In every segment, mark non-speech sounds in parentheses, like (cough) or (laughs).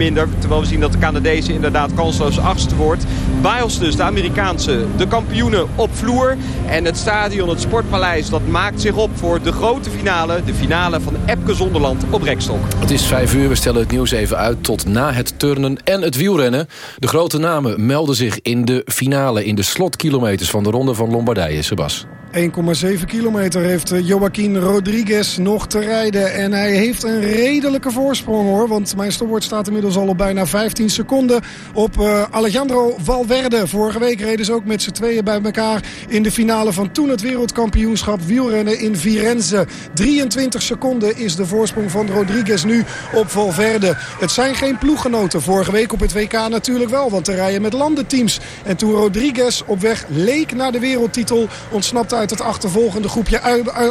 minder. Terwijl we zien dat de Canadezen inderdaad kansloos achtste wordt. Biles dus, de Amerikaanse, de kampioenen op vloer. En het stadion, het Sportpaleis, dat maakt zich op voor de grote finale. De finale van Epke Zonderland op Rekstok. Het is vijf uur, we stellen het nieuws even uit tot na het turnen en het wielrennen. De grote namen melden zich in de finale, in de slotkilometers van de Ronde van Lombardije. Sebas. 1,7 kilometer heeft eh, Joaquin Rodriguez nog te rijden. En hij heeft een redelijke voorsprong hoor. Want mijn stopwoord staat inmiddels al op bijna 15 seconden op uh, Alejandro Valverde. Vorige week reden ze ook met z'n tweeën bij elkaar in de finale van toen het wereldkampioenschap wielrennen in Firenze. 23 seconden is de voorsprong van Rodriguez nu op Valverde. Het zijn geen ploeggenoten. Vorige week op het WK natuurlijk wel. Want te rijden met landenteams. En toen Rodriguez op weg leek naar de wereldtitel ontsnapte uit het achtervolgende groepje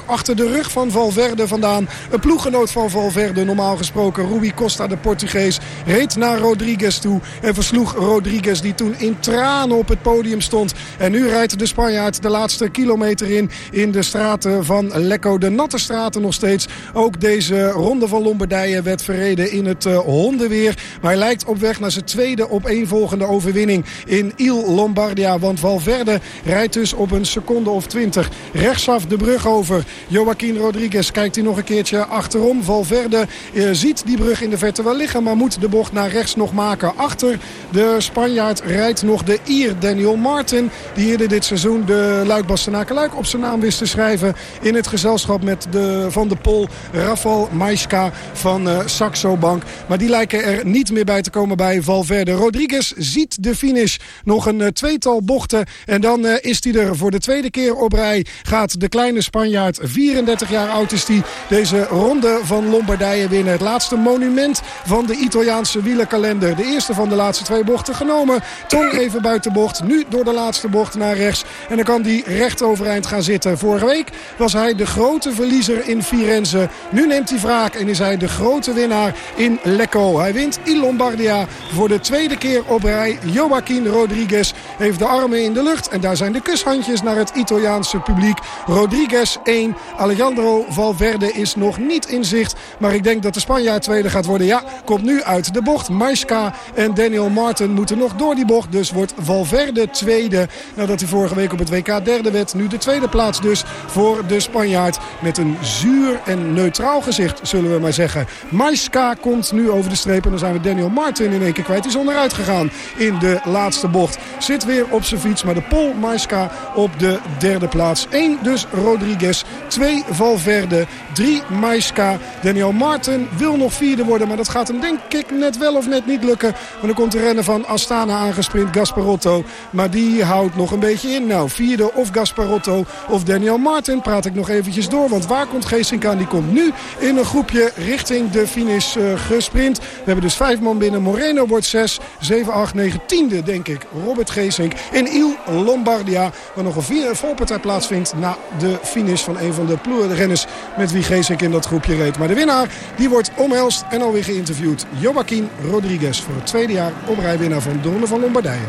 achter de rug van Valverde vandaan. Een ploeggenoot van Valverde, normaal gesproken Rui Costa, de Portugees, reed naar Rodriguez toe en versloeg Rodriguez die toen in tranen op het podium stond. En nu rijdt de Spanjaard de laatste kilometer in in de straten van Lecco. De natte straten nog steeds. Ook deze ronde van Lombardije werd verreden in het uh, hondenweer. Maar hij lijkt op weg naar zijn tweede opeenvolgende overwinning in Il Lombardia. Want Valverde rijdt dus op een seconde of twintig Rechtsaf de brug over. Joaquin Rodriguez kijkt hij nog een keertje achterom. Valverde eh, ziet die brug in de verte wel liggen. Maar moet de bocht naar rechts nog maken. Achter de Spanjaard rijdt nog de Ier Daniel Martin. Die eerder dit seizoen de Luik Bastenaken op zijn naam wist te schrijven. In het gezelschap met de, van de Pol Rafal Majska van uh, Saxo Bank. Maar die lijken er niet meer bij te komen bij Valverde. Rodriguez ziet de finish. Nog een uh, tweetal bochten. En dan is hij er voor de tweede keer op rij gaat de kleine Spanjaard, 34 jaar oud is die, deze ronde van Lombardije winnen. Het laatste monument van de Italiaanse wielerkalender. De eerste van de laatste twee bochten genomen. Tong even buiten bocht. Nu door de laatste bocht naar rechts. En dan kan die recht overeind gaan zitten. Vorige week was hij de grote verliezer in Firenze. Nu neemt hij wraak en is hij de grote winnaar in Lecco. Hij wint in Lombardia voor de tweede keer op rij. Joaquin Rodriguez heeft de armen in de lucht. En daar zijn de kushandjes naar het Italiaanse publiek. Rodriguez 1. Alejandro Valverde is nog niet in zicht. Maar ik denk dat de Spanjaard tweede gaat worden. Ja, komt nu uit de bocht. Maiska en Daniel Martin moeten nog door die bocht. Dus wordt Valverde tweede. Nadat hij vorige week op het WK derde werd. Nu de tweede plaats dus voor de Spanjaard. Met een zuur en neutraal gezicht, zullen we maar zeggen. Maiska komt nu over de streep. En dan zijn we Daniel Martin in één keer kwijt. Die is onderuit gegaan in de laatste bocht. Zit weer op zijn fiets. Maar de Pol Maiska op de derde plaats plaats. 1 dus Rodriguez, 2 Valverde, 3 Maiska. Daniel Martin wil nog vierde worden, maar dat gaat hem denk ik net wel of net niet lukken. Want dan komt de rennen van Astana aangesprint, Gasparotto. Maar die houdt nog een beetje in. Nou, vierde of Gasparotto of Daniel Martin. Praat ik nog eventjes door, want waar komt Geesink aan? Die komt nu in een groepje richting de finish uh, gesprint. We hebben dus vijf man binnen. Moreno wordt 6, 7, 8, 9, tiende denk ik. Robert Geesink in Il Lombardia. Waar nog een vier volpartij plaats plaatsvindt na de finish van een van de ploerrenners met wie Geesink in dat groepje reed. Maar de winnaar die wordt omhelst en alweer geïnterviewd. Joaquin Rodriguez voor het tweede jaar op rijwinnaar van de Ronde van Lombardije.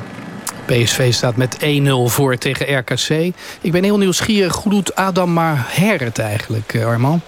PSV staat met 1-0 voor tegen RKC. Ik ben heel nieuwsgierig. Hoe doet Adam Maher het eigenlijk, eh, Arman?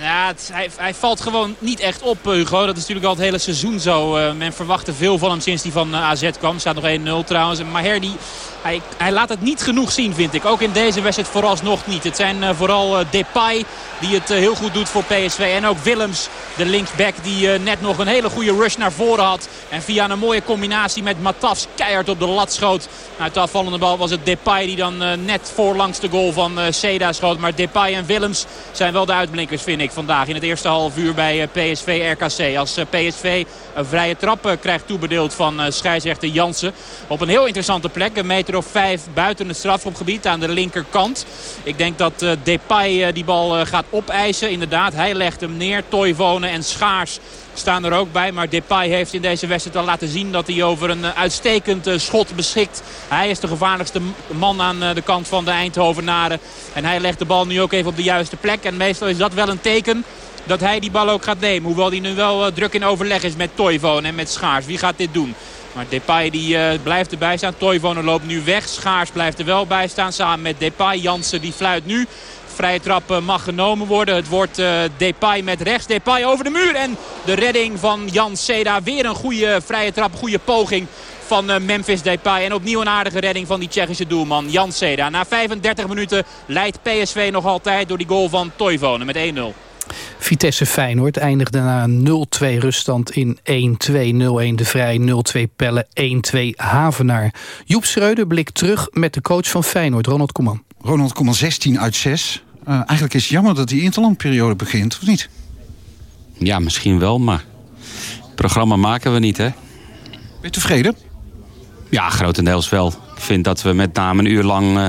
Ja, hij, hij, valt gewoon niet echt op, eh, Hugo. Dat is natuurlijk al het hele seizoen zo. Uh, men verwachtte veel van hem sinds hij van uh, AZ kwam. Er staat nog 1-0 trouwens. Maar Maher die hij, laat het niet genoeg zien, vind ik. Ook in deze wedstrijd vooralsnog niet. Het zijn uh, vooral uh, Depay die het uh, heel goed doet voor PSV. En ook Willems, de linksback, die net nog een hele goede rush naar voren had. En via een mooie combinatie met Matafs keihard op de lat schoot. Uit de afvallende bal was het Depay die dan net voorlangs de goal van Seda schoot. Maar Depay en Willems zijn wel de uitblinkers, vind ik, vandaag. In het eerste half uur bij PSV-RKC. Als PSV een vrije trap krijgt toebedeeld van scheidsrechter Jansen. Op een heel interessante plek, een meter of vijf buiten het strafschopgebied aan de linkerkant. Ik denk dat uh, Depay uh, die bal uh, gaat opeisen. Inderdaad, hij legt hem neer. Toivonen en Schaars staan er ook bij. Maar Depay heeft in deze wedstrijd al laten zien dat hij over een uitstekend schot beschikt. Hij is de gevaarlijkste man aan de kant van de Eindhovenaren. En hij legt de bal nu ook even op de juiste plek. En meestal is dat wel een teken dat hij die bal ook gaat nemen. Hoewel hij nu wel druk in overleg is met Toivonen en met Schaars. Wie gaat dit doen? Maar Depay die, uh, blijft erbij staan. Toivonen loopt nu weg. Schaars blijft er wel bij staan samen met Depay. Jansen die fluit nu vrije trap mag genomen worden. Het wordt Depay met rechts. Depay over de muur. En de redding van Jan Seda. Weer een goede vrije trap, goede poging van Memphis Depay. En opnieuw een aardige redding van die Tsjechische doelman Jan Seda. Na 35 minuten leidt PSV nog altijd door die goal van Toivonen met 1-0. Vitesse Feyenoord eindigde na 0-2 ruststand in 1-2, 0-1 De Vrij, 0-2 Pelle, 1-2 Havenaar. Joep Schreuder blikt terug met de coach van Feyenoord, Ronald Koeman. Ronald Koeman 16 uit 6. Uh, eigenlijk is het jammer dat die interlandperiode begint, of niet? Ja, misschien wel, maar programma maken we niet, hè? Ben je tevreden? Ja, grotendeels wel. Ik vind dat we met name een uur lang uh,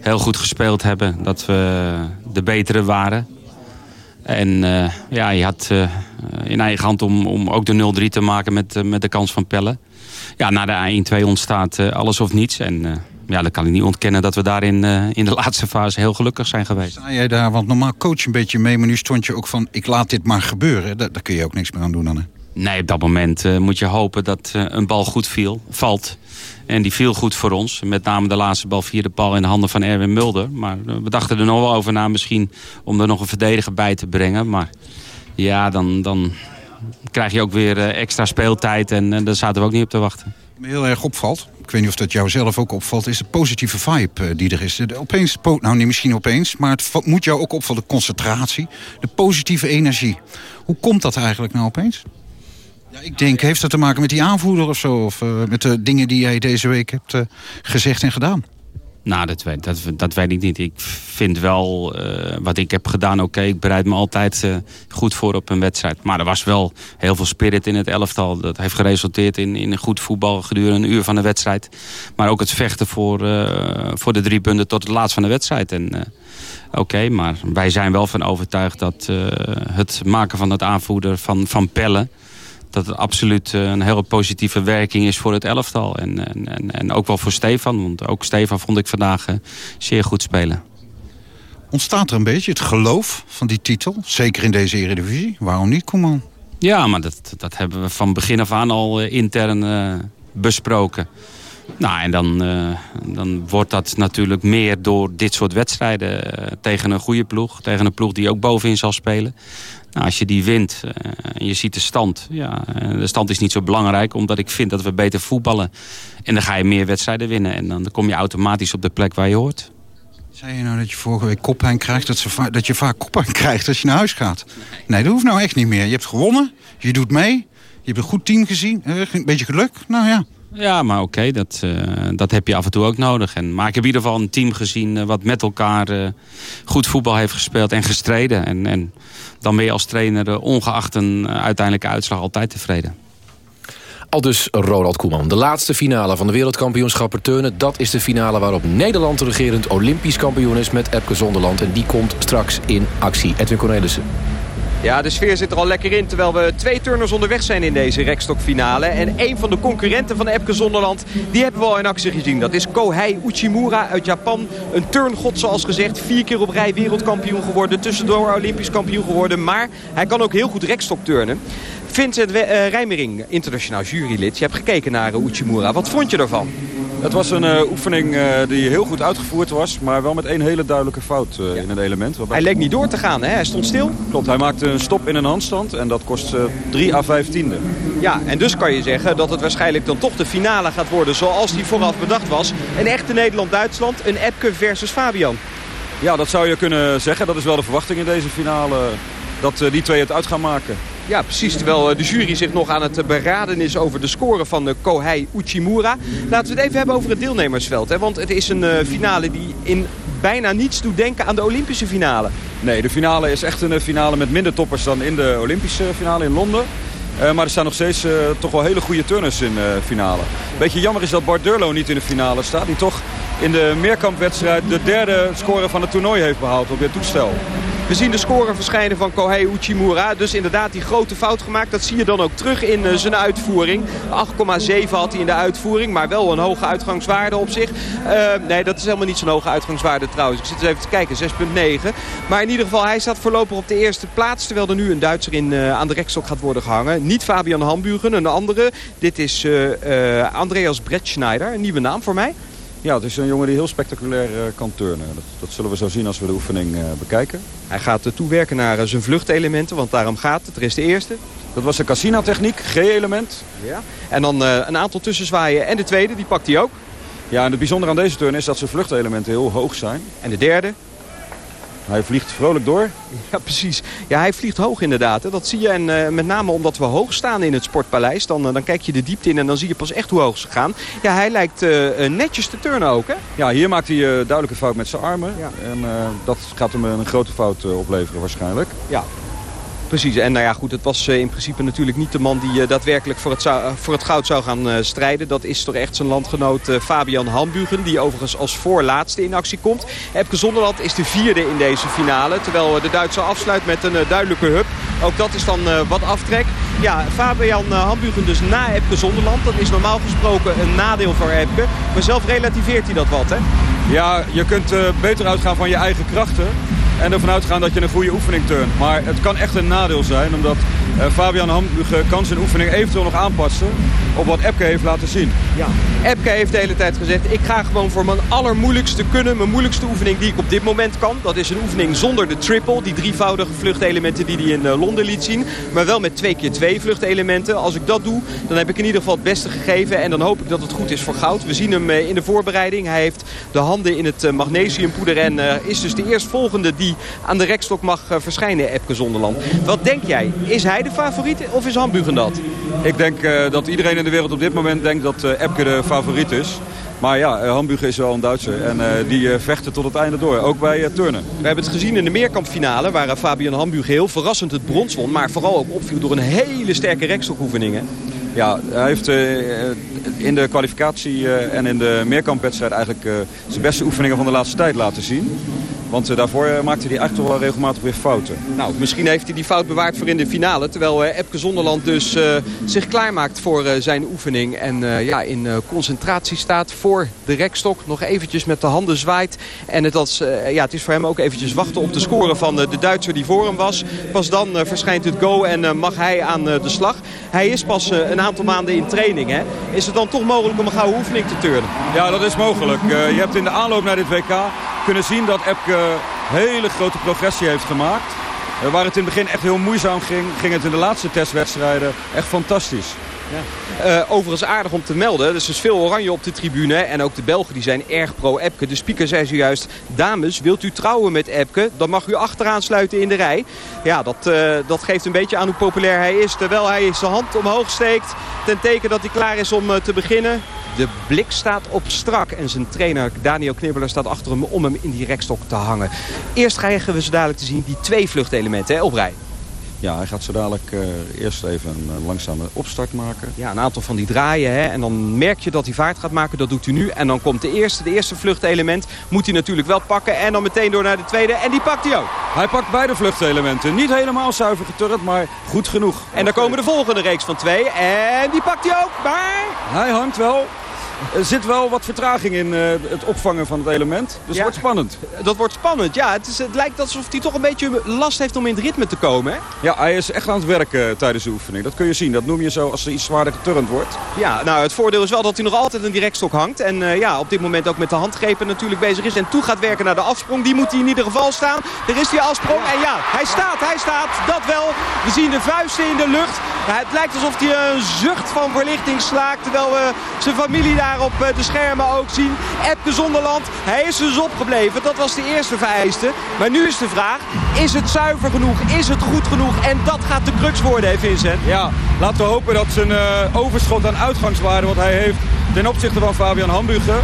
heel goed gespeeld hebben. Dat we de betere waren. En uh, ja, je had uh, in eigen hand om, om ook de 0-3 te maken met, uh, met de kans van Pelle. Ja, na de 1-2 ontstaat alles of niets. En ja, dan kan ik niet ontkennen dat we daarin in de (laughs) laatste fase heel gelukkig zijn geweest. Sta jij daar, want normaal coach een beetje mee, maar nu stond je ook van ik laat dit maar gebeuren. Daar, kun je ook niks meer aan doen dan? Nee, op dat moment moet je hopen dat een bal goed viel, valt. En die viel goed voor ons. Met name de laatste bal via de bal in de handen van Erwin Mulder. Maar we dachten er nog wel over na misschien om er nog een verdediger bij te brengen. Maar ja, dan, dan krijg je ook weer extra speeltijd. En, en daar zaten we ook niet op te wachten. Heel erg opvalt, ik weet niet of dat jou zelf ook opvalt... is de positieve vibe die er is. Opeens, nou niet misschien opeens, maar het moet jou ook opvallen. De concentratie, de positieve energie. Hoe komt dat eigenlijk nou opeens? Ja, ik denk, heeft dat te maken met die aanvoerder of zo? Of uh, met de dingen die jij deze week hebt uh, gezegd en gedaan? Nou, dat weet, dat, weet ik niet. Ik vind wel uh, wat ik heb gedaan oké. Ik bereid me altijd goed voor op een wedstrijd. Maar er was wel heel veel spirit in het elftal. Dat heeft geresulteerd in, in een goed voetbal gedurende een uur van de wedstrijd. Maar ook het vechten voor, voor de drie punten tot het laatst van de wedstrijd. En oké, maar wij zijn wel van overtuigd dat het maken van het aanvoerder van, van Pelle dat het absoluut een hele positieve werking is voor het elftal. En, en, en ook wel voor Stefan. Want ook Stefan vond ik vandaag zeer goed spelen. Ontstaat er een beetje het geloof van die titel? Zeker in deze Eredivisie. Waarom niet, Koeman? Ja, maar dat, dat hebben we van begin af aan al intern uh, besproken. Nou, en dan, uh, dan wordt dat natuurlijk meer door dit soort wedstrijden... Uh, tegen een goede ploeg. Tegen een ploeg die ook bovenin zal spelen. Nou, als je die wint uh, en je ziet de stand. Ja, de stand is niet zo belangrijk, omdat ik vind dat we beter voetballen. En dan ga je meer wedstrijden winnen. En dan kom je automatisch op de plek waar je hoort. Zei je nou dat je vorige week koppijn krijgt, dat, ze dat je vaak koppijn (laughs) krijgt als je naar huis gaat? Nee. nee, dat hoeft nou echt niet meer. Je hebt gewonnen, je doet mee, je hebt een goed team gezien, een beetje geluk. Nou ja. Ja, maar oké, dat, uh, dat heb je af en toe ook nodig. En, maar ik heb in ieder geval een team gezien uh, wat met elkaar uh, goed voetbal heeft gespeeld en gestreden. En, en dan ben je als trainer ongeacht een uiteindelijke uitslag altijd tevreden. Al dus Ronald Koeman. De laatste finale van de wereldkampioenschap turnen. Dat is de finale waarop Nederland regerend olympisch kampioen is met Epke Zonderland. En die komt straks in actie. Edwin Cornelissen. Ja, de sfeer zit er al lekker in. Terwijl we twee turners onderweg zijn in deze rekstokfinale. En een van de concurrenten van Epke Zonderland, die hebben we al in actie gezien. Dat is Kohei Uchimura uit Japan. Een turngod zoals gezegd. Vier keer op rij wereldkampioen geworden. Tussendoor olympisch kampioen geworden. Maar hij kan ook heel goed rekstok turnen. Vincent uh, Rijmering, internationaal jurylid. Je hebt gekeken naar uh, Uchimura. Wat vond je ervan? Het was een uh, oefening uh, die heel goed uitgevoerd was, maar wel met één hele duidelijke fout uh, ja. in het element. Hij leek niet door te gaan, hè? hij stond stil. Klopt, hij maakte een stop in een handstand en dat kost 3 à 5 tiende. Ja, en dus kan je zeggen dat het waarschijnlijk dan toch de finale gaat worden zoals die vooraf bedacht was. Een echte Nederland-Duitsland, een Epke versus Fabian. Ja, dat zou je kunnen zeggen. Dat is wel de verwachting in deze finale, dat die twee het uit gaan maken. Ja, precies. Terwijl de jury zich nog aan het beraden is over de score van de Kohei Uchimura. Laten we het even hebben over het deelnemersveld. Hè? Want het is een finale die in bijna niets doet denken aan de Olympische finale. Nee, de finale is echt een finale met minder toppers dan in de Olympische finale in Londen. Uh, maar er staan nog steeds uh, toch wel hele goede turners in de uh, finale. Beetje jammer is dat Bart Durlo niet in de finale staat. Die toch in de meerkampwedstrijd de derde score van het toernooi heeft behaald op dit toestel. We zien de score verschijnen van Kohei Uchimura. Dus inderdaad die grote fout gemaakt. Dat zie je dan ook terug in uh, zijn uitvoering. 8,7 had hij in de uitvoering. Maar wel een hoge uitgangswaarde op zich. Uh, nee, dat is helemaal niet zo'n hoge uitgangswaarde trouwens. Ik zit eens even te kijken. 6,9. Maar in ieder geval, hij staat voorlopig op de eerste plaats. Terwijl er nu een Duitser in, uh, aan de rekstok gaat worden gehangen. Niet Fabian Hambugen, een andere. Dit is Andreas Bretschneider. Een nieuwe naam voor mij. Ja, het is een jongen die heel spectaculair kan turnen. Dat, dat, zullen we zo zien als we de oefening bekijken. Hij gaat toewerken naar zijn vluchtelementen, want daarom gaat het. Er is de eerste. Dat was de Cassina-techniek, G-element. Ja. En dan een aantal tussenzwaaien. En de tweede, die pakt hij ook. Ja, en het bijzondere aan deze turn is dat zijn vluchtelementen heel hoog zijn. En de derde? Hij vliegt vrolijk door. Ja, precies. Ja, hij vliegt hoog inderdaad. Hè. Dat zie je. En uh, met name omdat we hoog staan in het Sportpaleis. Dan, uh, dan kijk je de diepte in en dan zie je pas echt hoe hoog ze gaan. Ja, hij lijkt uh, netjes te turnen ook, hè? Ja, hier maakt hij duidelijke fout met zijn armen. Ja. En dat gaat hem een grote fout opleveren waarschijnlijk. Ja, Precies, en nou ja, goed, het was eh, in principe natuurlijk niet de man die eh, daadwerkelijk voor het, zou, voor het goud zou gaan eh, strijden. Dat is toch echt zijn landgenoot Fabian Hambugen, die overigens als voorlaatste in actie komt. Epke Zonderland is de vierde in deze finale, terwijl de Duitser afsluit met een duidelijke hub. Ook dat is dan wat aftrek. Ja, Fabian Hambugen dus na Epke Zonderland. Dat is normaal gesproken een nadeel voor Epke. Maar zelf relativeert hij dat wat, hè? Ja, je kunt beter uitgaan van je eigen krachten. En ervan uitgaan dat je een goede oefening turnt. Maar het kan echt een nadeel zijn. Omdat uh, Fabian Hamburger kan zijn oefening eventueel nog aanpassen. Op wat Epke heeft laten zien. Ja. Epke heeft de hele tijd gezegd. Ik ga gewoon voor mijn allermoeilijkste kunnen. Mijn moeilijkste oefening die ik op dit moment kan. Dat is een oefening zonder de triple. Die drievoudige vluchtelementen die hij in uh, Londen liet zien. Maar wel met twee keer twee vluchtelementen. Als ik dat doe, dan heb ik in ieder geval het beste gegeven. En dan hoop ik dat het goed is voor goud. We zien hem uh, in de voorbereiding. Hij heeft de handen in het magnesiumpoeder. En is dus de eerstvolgende die aan de rekstok mag uh, verschijnen, Epke Zonderland. Wat denk jij? Is hij de favoriet of is Hambugen dat? Ik denk uh, dat iedereen in de wereld op dit moment denkt dat uh, Epke de favoriet is. Maar ja, Hamburger is wel een Duitser en uh, die uh, vechten tot het einde door. Ook bij uh, turnen. We hebben het gezien in de meerkampfinale waar Fabian Hamburger heel verrassend het brons won. Maar vooral ook opviel door een hele sterke rekstokoefeningen. Ja, hij heeft in de kwalificatie en in de meerkampwedstrijd eigenlijk zijn beste oefeningen van de laatste tijd laten zien. Want uh, daarvoor uh, maakte hij eigenlijk toch wel regelmatig weer fouten. Nou, misschien heeft hij die fout bewaard voor in de finale. Terwijl uh, Epke Zonderland dus zich klaarmaakt voor zijn oefening. En ja, in concentratie staat voor de rekstok. Nog eventjes met de handen zwaait. En het, als, ja, het is voor hem ook eventjes wachten op de score van de Duitser die voor hem was. Pas dan verschijnt het go en mag hij aan de slag. Hij is pas een aantal maanden in training. Hè? Is het dan toch mogelijk om een gouden oefening te turnen? Ja, dat is mogelijk. je hebt in de aanloop naar dit WK kunnen zien dat Epke hele grote progressie heeft gemaakt. Uh, waar het in het begin echt heel moeizaam ging, ging het in de laatste testwedstrijden echt fantastisch. Ja. Uh, overigens aardig om te melden. Er is dus veel oranje op de tribune. En ook de Belgen die zijn erg pro-Epke. De speaker zei zojuist... Dames, wilt u trouwen met Epke? Dan mag u achteraan sluiten in de rij. Ja, dat, uh, dat geeft een beetje aan hoe populair hij is. Terwijl hij zijn hand omhoog steekt. Ten teken dat hij klaar is om uh, te beginnen. De blik staat op strak en zijn trainer Daniel Knibbeler staat achter hem om hem in die rekstok te hangen. Eerst krijgen we zo dadelijk te zien die twee vluchtelementen hè, op rij. Ja, hij gaat zo dadelijk uh, eerst even een langzame opstart maken. Ja, een aantal van die draaien. Hè, en dan merk je dat hij vaart gaat maken. Dat doet hij nu. En dan komt de eerste, de eerste vluchtelement. Moet hij natuurlijk wel pakken. En dan meteen door naar de tweede. En die pakt hij ook. Hij pakt beide vluchtelementen. Niet helemaal zuiver geturnd, maar goed genoeg. En dan komen de volgende reeks van twee. En die pakt hij ook. Maar... Hij hangt wel. Er zit wel wat vertraging in uh, het opvangen van het element. Dus ja, het wordt spannend. Dat wordt spannend, ja. Het, is, het lijkt alsof hij toch een beetje last heeft om in het ritme te komen. Hè? Ja, hij is echt aan het werken tijdens de oefening. Dat kun je zien. Dat noem je zo als er iets zwaarder geturnd wordt. Ja, nou het voordeel is wel dat hij nog altijd een directstok hangt. En uh, ja, op dit moment ook met de handgrepen natuurlijk bezig is. En toe gaat werken naar de afsprong. Die moet hij in ieder geval staan. Er is die afsprong. En ja, hij staat, hij staat. Dat wel. We zien de vuisten in de lucht. Het lijkt alsof hij een zucht van verlichting slaakt. Terwijl we zijn familie daar op eh, de schermen ook zien. Epke Zonderland, hij is dus opgebleven. Dat was de eerste vereiste. Maar nu is de vraag, is het zuiver genoeg? Is het goed genoeg? En dat gaat de crux worden, hè Vincent? Ja, laten we hopen dat zijn uh, overschot aan uitgangswaarde wat hij heeft... ten opzichte van Fabian Hamburger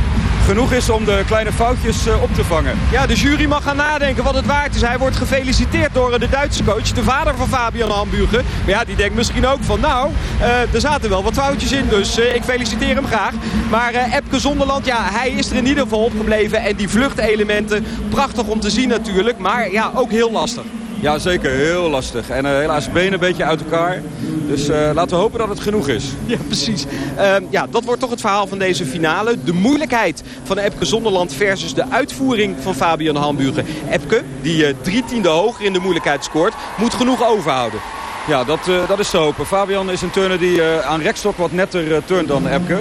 genoeg is om de kleine foutjes uh, op te vangen. Ja, de jury mag gaan nadenken wat het waard is. Hij wordt gefeliciteerd door de Duitse coach, de vader van Fabian Hamburger. Maar ja, die denkt misschien ook van nou, uh, er zaten wel wat foutjes in, dus ik feliciteer hem graag. Maar Epke Zonderland, ja, hij is er in ieder geval opgebleven. En die vluchtelementen, prachtig om te zien natuurlijk, maar ja, ook heel lastig. Ja, zeker. Heel lastig. En uh, helaas benen een beetje uit elkaar. Dus uh, laten we hopen dat het genoeg is. Ja, precies. Uh, ja, dat wordt toch het verhaal van deze finale. De moeilijkheid van Epke Zonderland versus de uitvoering van Fabian Hamburger. Epke, die drie tiende hoger in de moeilijkheid scoort, moet genoeg overhouden. Ja, dat, dat is te hopen. Fabian is een turner die aan rekstok wat netter turnt dan Epke.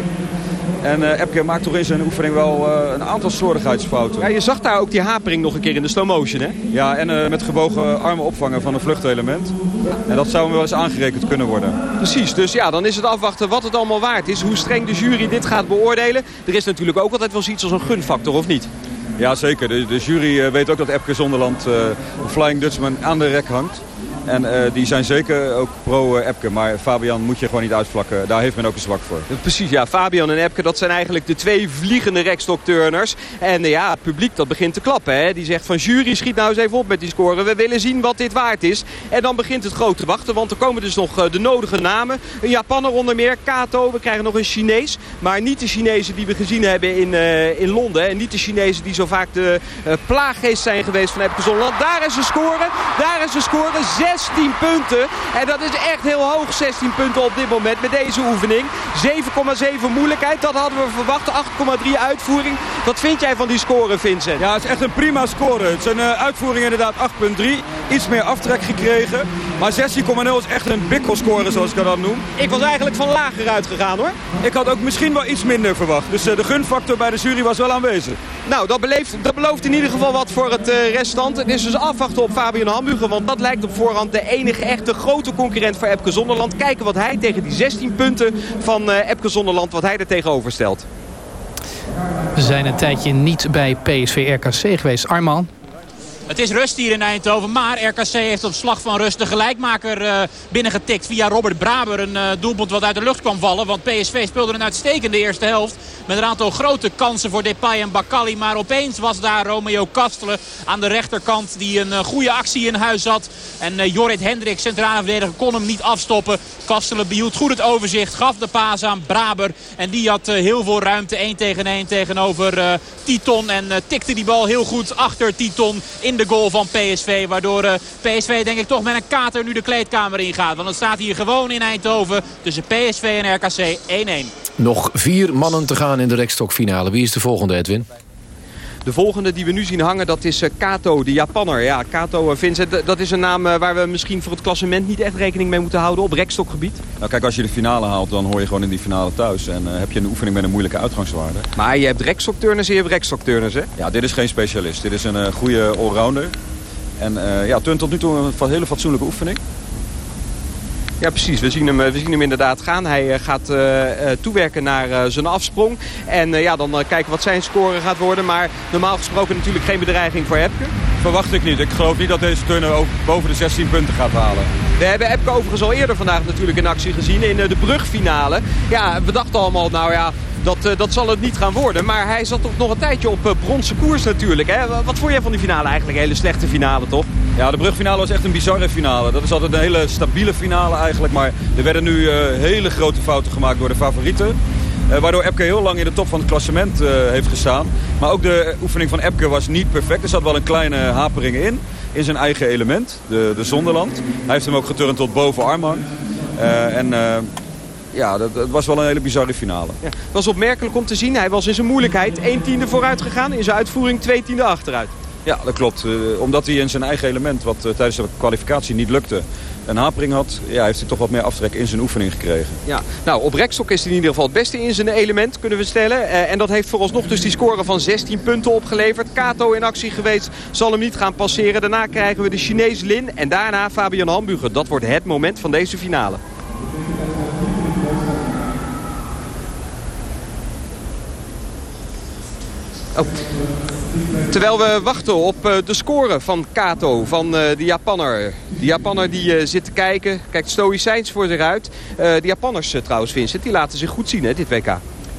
En uh, Epke maakt toch in zijn oefening wel uh, een aantal slordigheidsfouten. Ja, je zag daar ook die hapering nog een keer in de slow motion, hè? Ja, en uh, met gebogen armen opvangen van een vluchtelement. En dat zou hem wel eens aangerekend kunnen worden. Precies, dus ja, dan is het afwachten wat het allemaal waard is. Hoe streng de jury dit gaat beoordelen. Er is natuurlijk ook altijd wel zoiets als een gunfactor, of niet? Ja, zeker. De, de jury weet ook dat Epke Zonderland, de Flying Dutchman, aan de rek hangt. En uh, die zijn zeker ook pro-Epke. Maar Fabian moet je gewoon niet uitvlakken. Daar heeft men ook een zwak voor. Precies, ja. Fabian en Epke, dat zijn eigenlijk de twee vliegende rekstokturners. En uh, ja, het publiek dat begint te klappen. Hè. Die zegt van jury, schiet nou eens even op met die score. We willen zien wat dit waard is. En dan begint het grote wachten. Want er komen dus nog uh, de nodige namen. Een Japanner onder meer, Kato. We krijgen nog een Chinees. Maar niet de Chinezen die we gezien hebben in, in Londen. En niet de Chinezen die zo vaak de plaaggeest zijn geweest van Epke Zonderland. Daar is een score. Daar is een score. 16 punten. En dat is echt heel hoog, 16 punten op dit moment met deze oefening. 7,7 moeilijkheid, dat hadden we verwacht. 8,3 uitvoering. Wat vind jij van die score, Vincent? Ja, het is echt een prima score. Het is een uh, uitvoering inderdaad 8,3. Iets meer aftrek gekregen. Maar 16,0 is echt een bikkelscore, zoals ik dat noem. Ik was eigenlijk van lager uitgegaan, hoor. Ik had ook misschien wel iets minder verwacht. Dus uh, de gunfactor bij de jury was wel aanwezig. Nou, dat, beleeft, dat belooft in ieder geval wat voor het uh, restant. Het is dus afwachten op Fabian Hamburger, want dat lijkt op voorhand de enige echte grote concurrent voor Epke Zonderland. Kijken wat hij tegen die 16 punten van uh, Epke Zonderland, wat hij er tegenover stelt. We zijn een tijdje niet bij PSV RKC geweest. Arman? Het is rust hier in Eindhoven. Maar RKC heeft op slag van rust de gelijkmaker uh, binnengetikt via Robert Braber. Een uh, doelpunt wat uit de lucht kwam vallen. Want PSV speelde een uitstekende eerste helft. Met een aantal grote kansen voor Depay en Bakali. Maar opeens was daar Romeo Kastelen aan de rechterkant. Die een uh, goede actie in huis had. En Jorrit Hendrik, centrale verdediger, kon hem niet afstoppen. Kastelen behield goed het overzicht. Gaf de paas aan Braber. En die had heel veel ruimte. 1 tegen 1 tegenover Titon. En tikte die bal heel goed achter Titon in de goal van PSV. Waardoor uh, PSV denk ik toch met een kater nu de kleedkamer ingaat. Want het staat hier gewoon in Eindhoven tussen PSV en RKC 1-1. Nog vier mannen te gaan in de rekstokfinale. Wie is de volgende, Edwin? De volgende die we nu zien hangen, dat is Kato, de Japanner. Ja, Kato Vincent, dat is een naam waar we misschien voor het klassement niet echt rekening mee moeten houden op rekstokgebied. Nou kijk, als je de finale haalt, dan hoor je gewoon in die finale thuis. En uh, heb je een oefening met een moeilijke uitgangswaarde. Maar je hebt rekstokturners en je hebt rekstokturners, hè? Ja, dit is geen specialist. Dit is een uh, goede allrounder. En uh, ja, tot nu toe een hele fatsoenlijke oefening. Ja, precies. We zien hem, we zien hem inderdaad gaan. Hij gaat uh, toewerken naar zijn afsprong. En ja, dan kijken wat zijn score gaat worden. Maar normaal gesproken natuurlijk geen bedreiging voor Epke. Verwacht ik niet. Ik geloof niet dat deze turner ook boven de 16 punten gaat halen. We hebben Epke overigens al eerder vandaag natuurlijk in actie gezien in de brugfinale. Ja, we dachten allemaal, nou ja, dat, uh, dat zal het niet gaan worden. Maar hij zat toch nog een tijdje op uh, bronzen koers natuurlijk. Hè? Wat vond jij van die finale eigenlijk? Een hele slechte finale toch? Ja, de brugfinale was echt een bizarre finale. Dat is altijd een hele stabiele finale eigenlijk. Maar er werden nu uh, hele grote fouten gemaakt door de favorieten. waardoor Epke heel lang in de top van het klassement heeft gestaan. Maar ook de oefening van Epke was niet perfect. Er zat wel een kleine hapering in. In zijn eigen element, de, de Zonderland. Hij heeft hem ook geturnd tot boven Armand. en ja, dat, dat, was wel een hele bizarre finale. Ja, het was opmerkelijk om te zien. Hij was in zijn moeilijkheid 1 tiende vooruit gegaan. In zijn uitvoering 2 tiende achteruit. Ja, dat klopt. Uh, omdat hij in zijn eigen element, wat uh, tijdens de kwalificatie niet lukte, een hapering had, ja, heeft hij toch wat meer aftrek in zijn oefening gekregen. Ja, nou, op rekstok is hij in ieder geval het beste in zijn element, kunnen we stellen. Uh, en dat heeft vooralsnog dus die score van 16 punten opgeleverd. Kato in actie geweest, zal hem niet gaan passeren. Daarna krijgen we de Chinees Lin en daarna Fabian Hamburger. Dat wordt het moment van deze finale. Oh. Terwijl we wachten op de score van Kato, van de Japanner. De Japanner die zit te kijken, kijkt stoïcijns voor zich uit. De Japanners trouwens, Vincent, die laten zich goed zien hè, dit WK.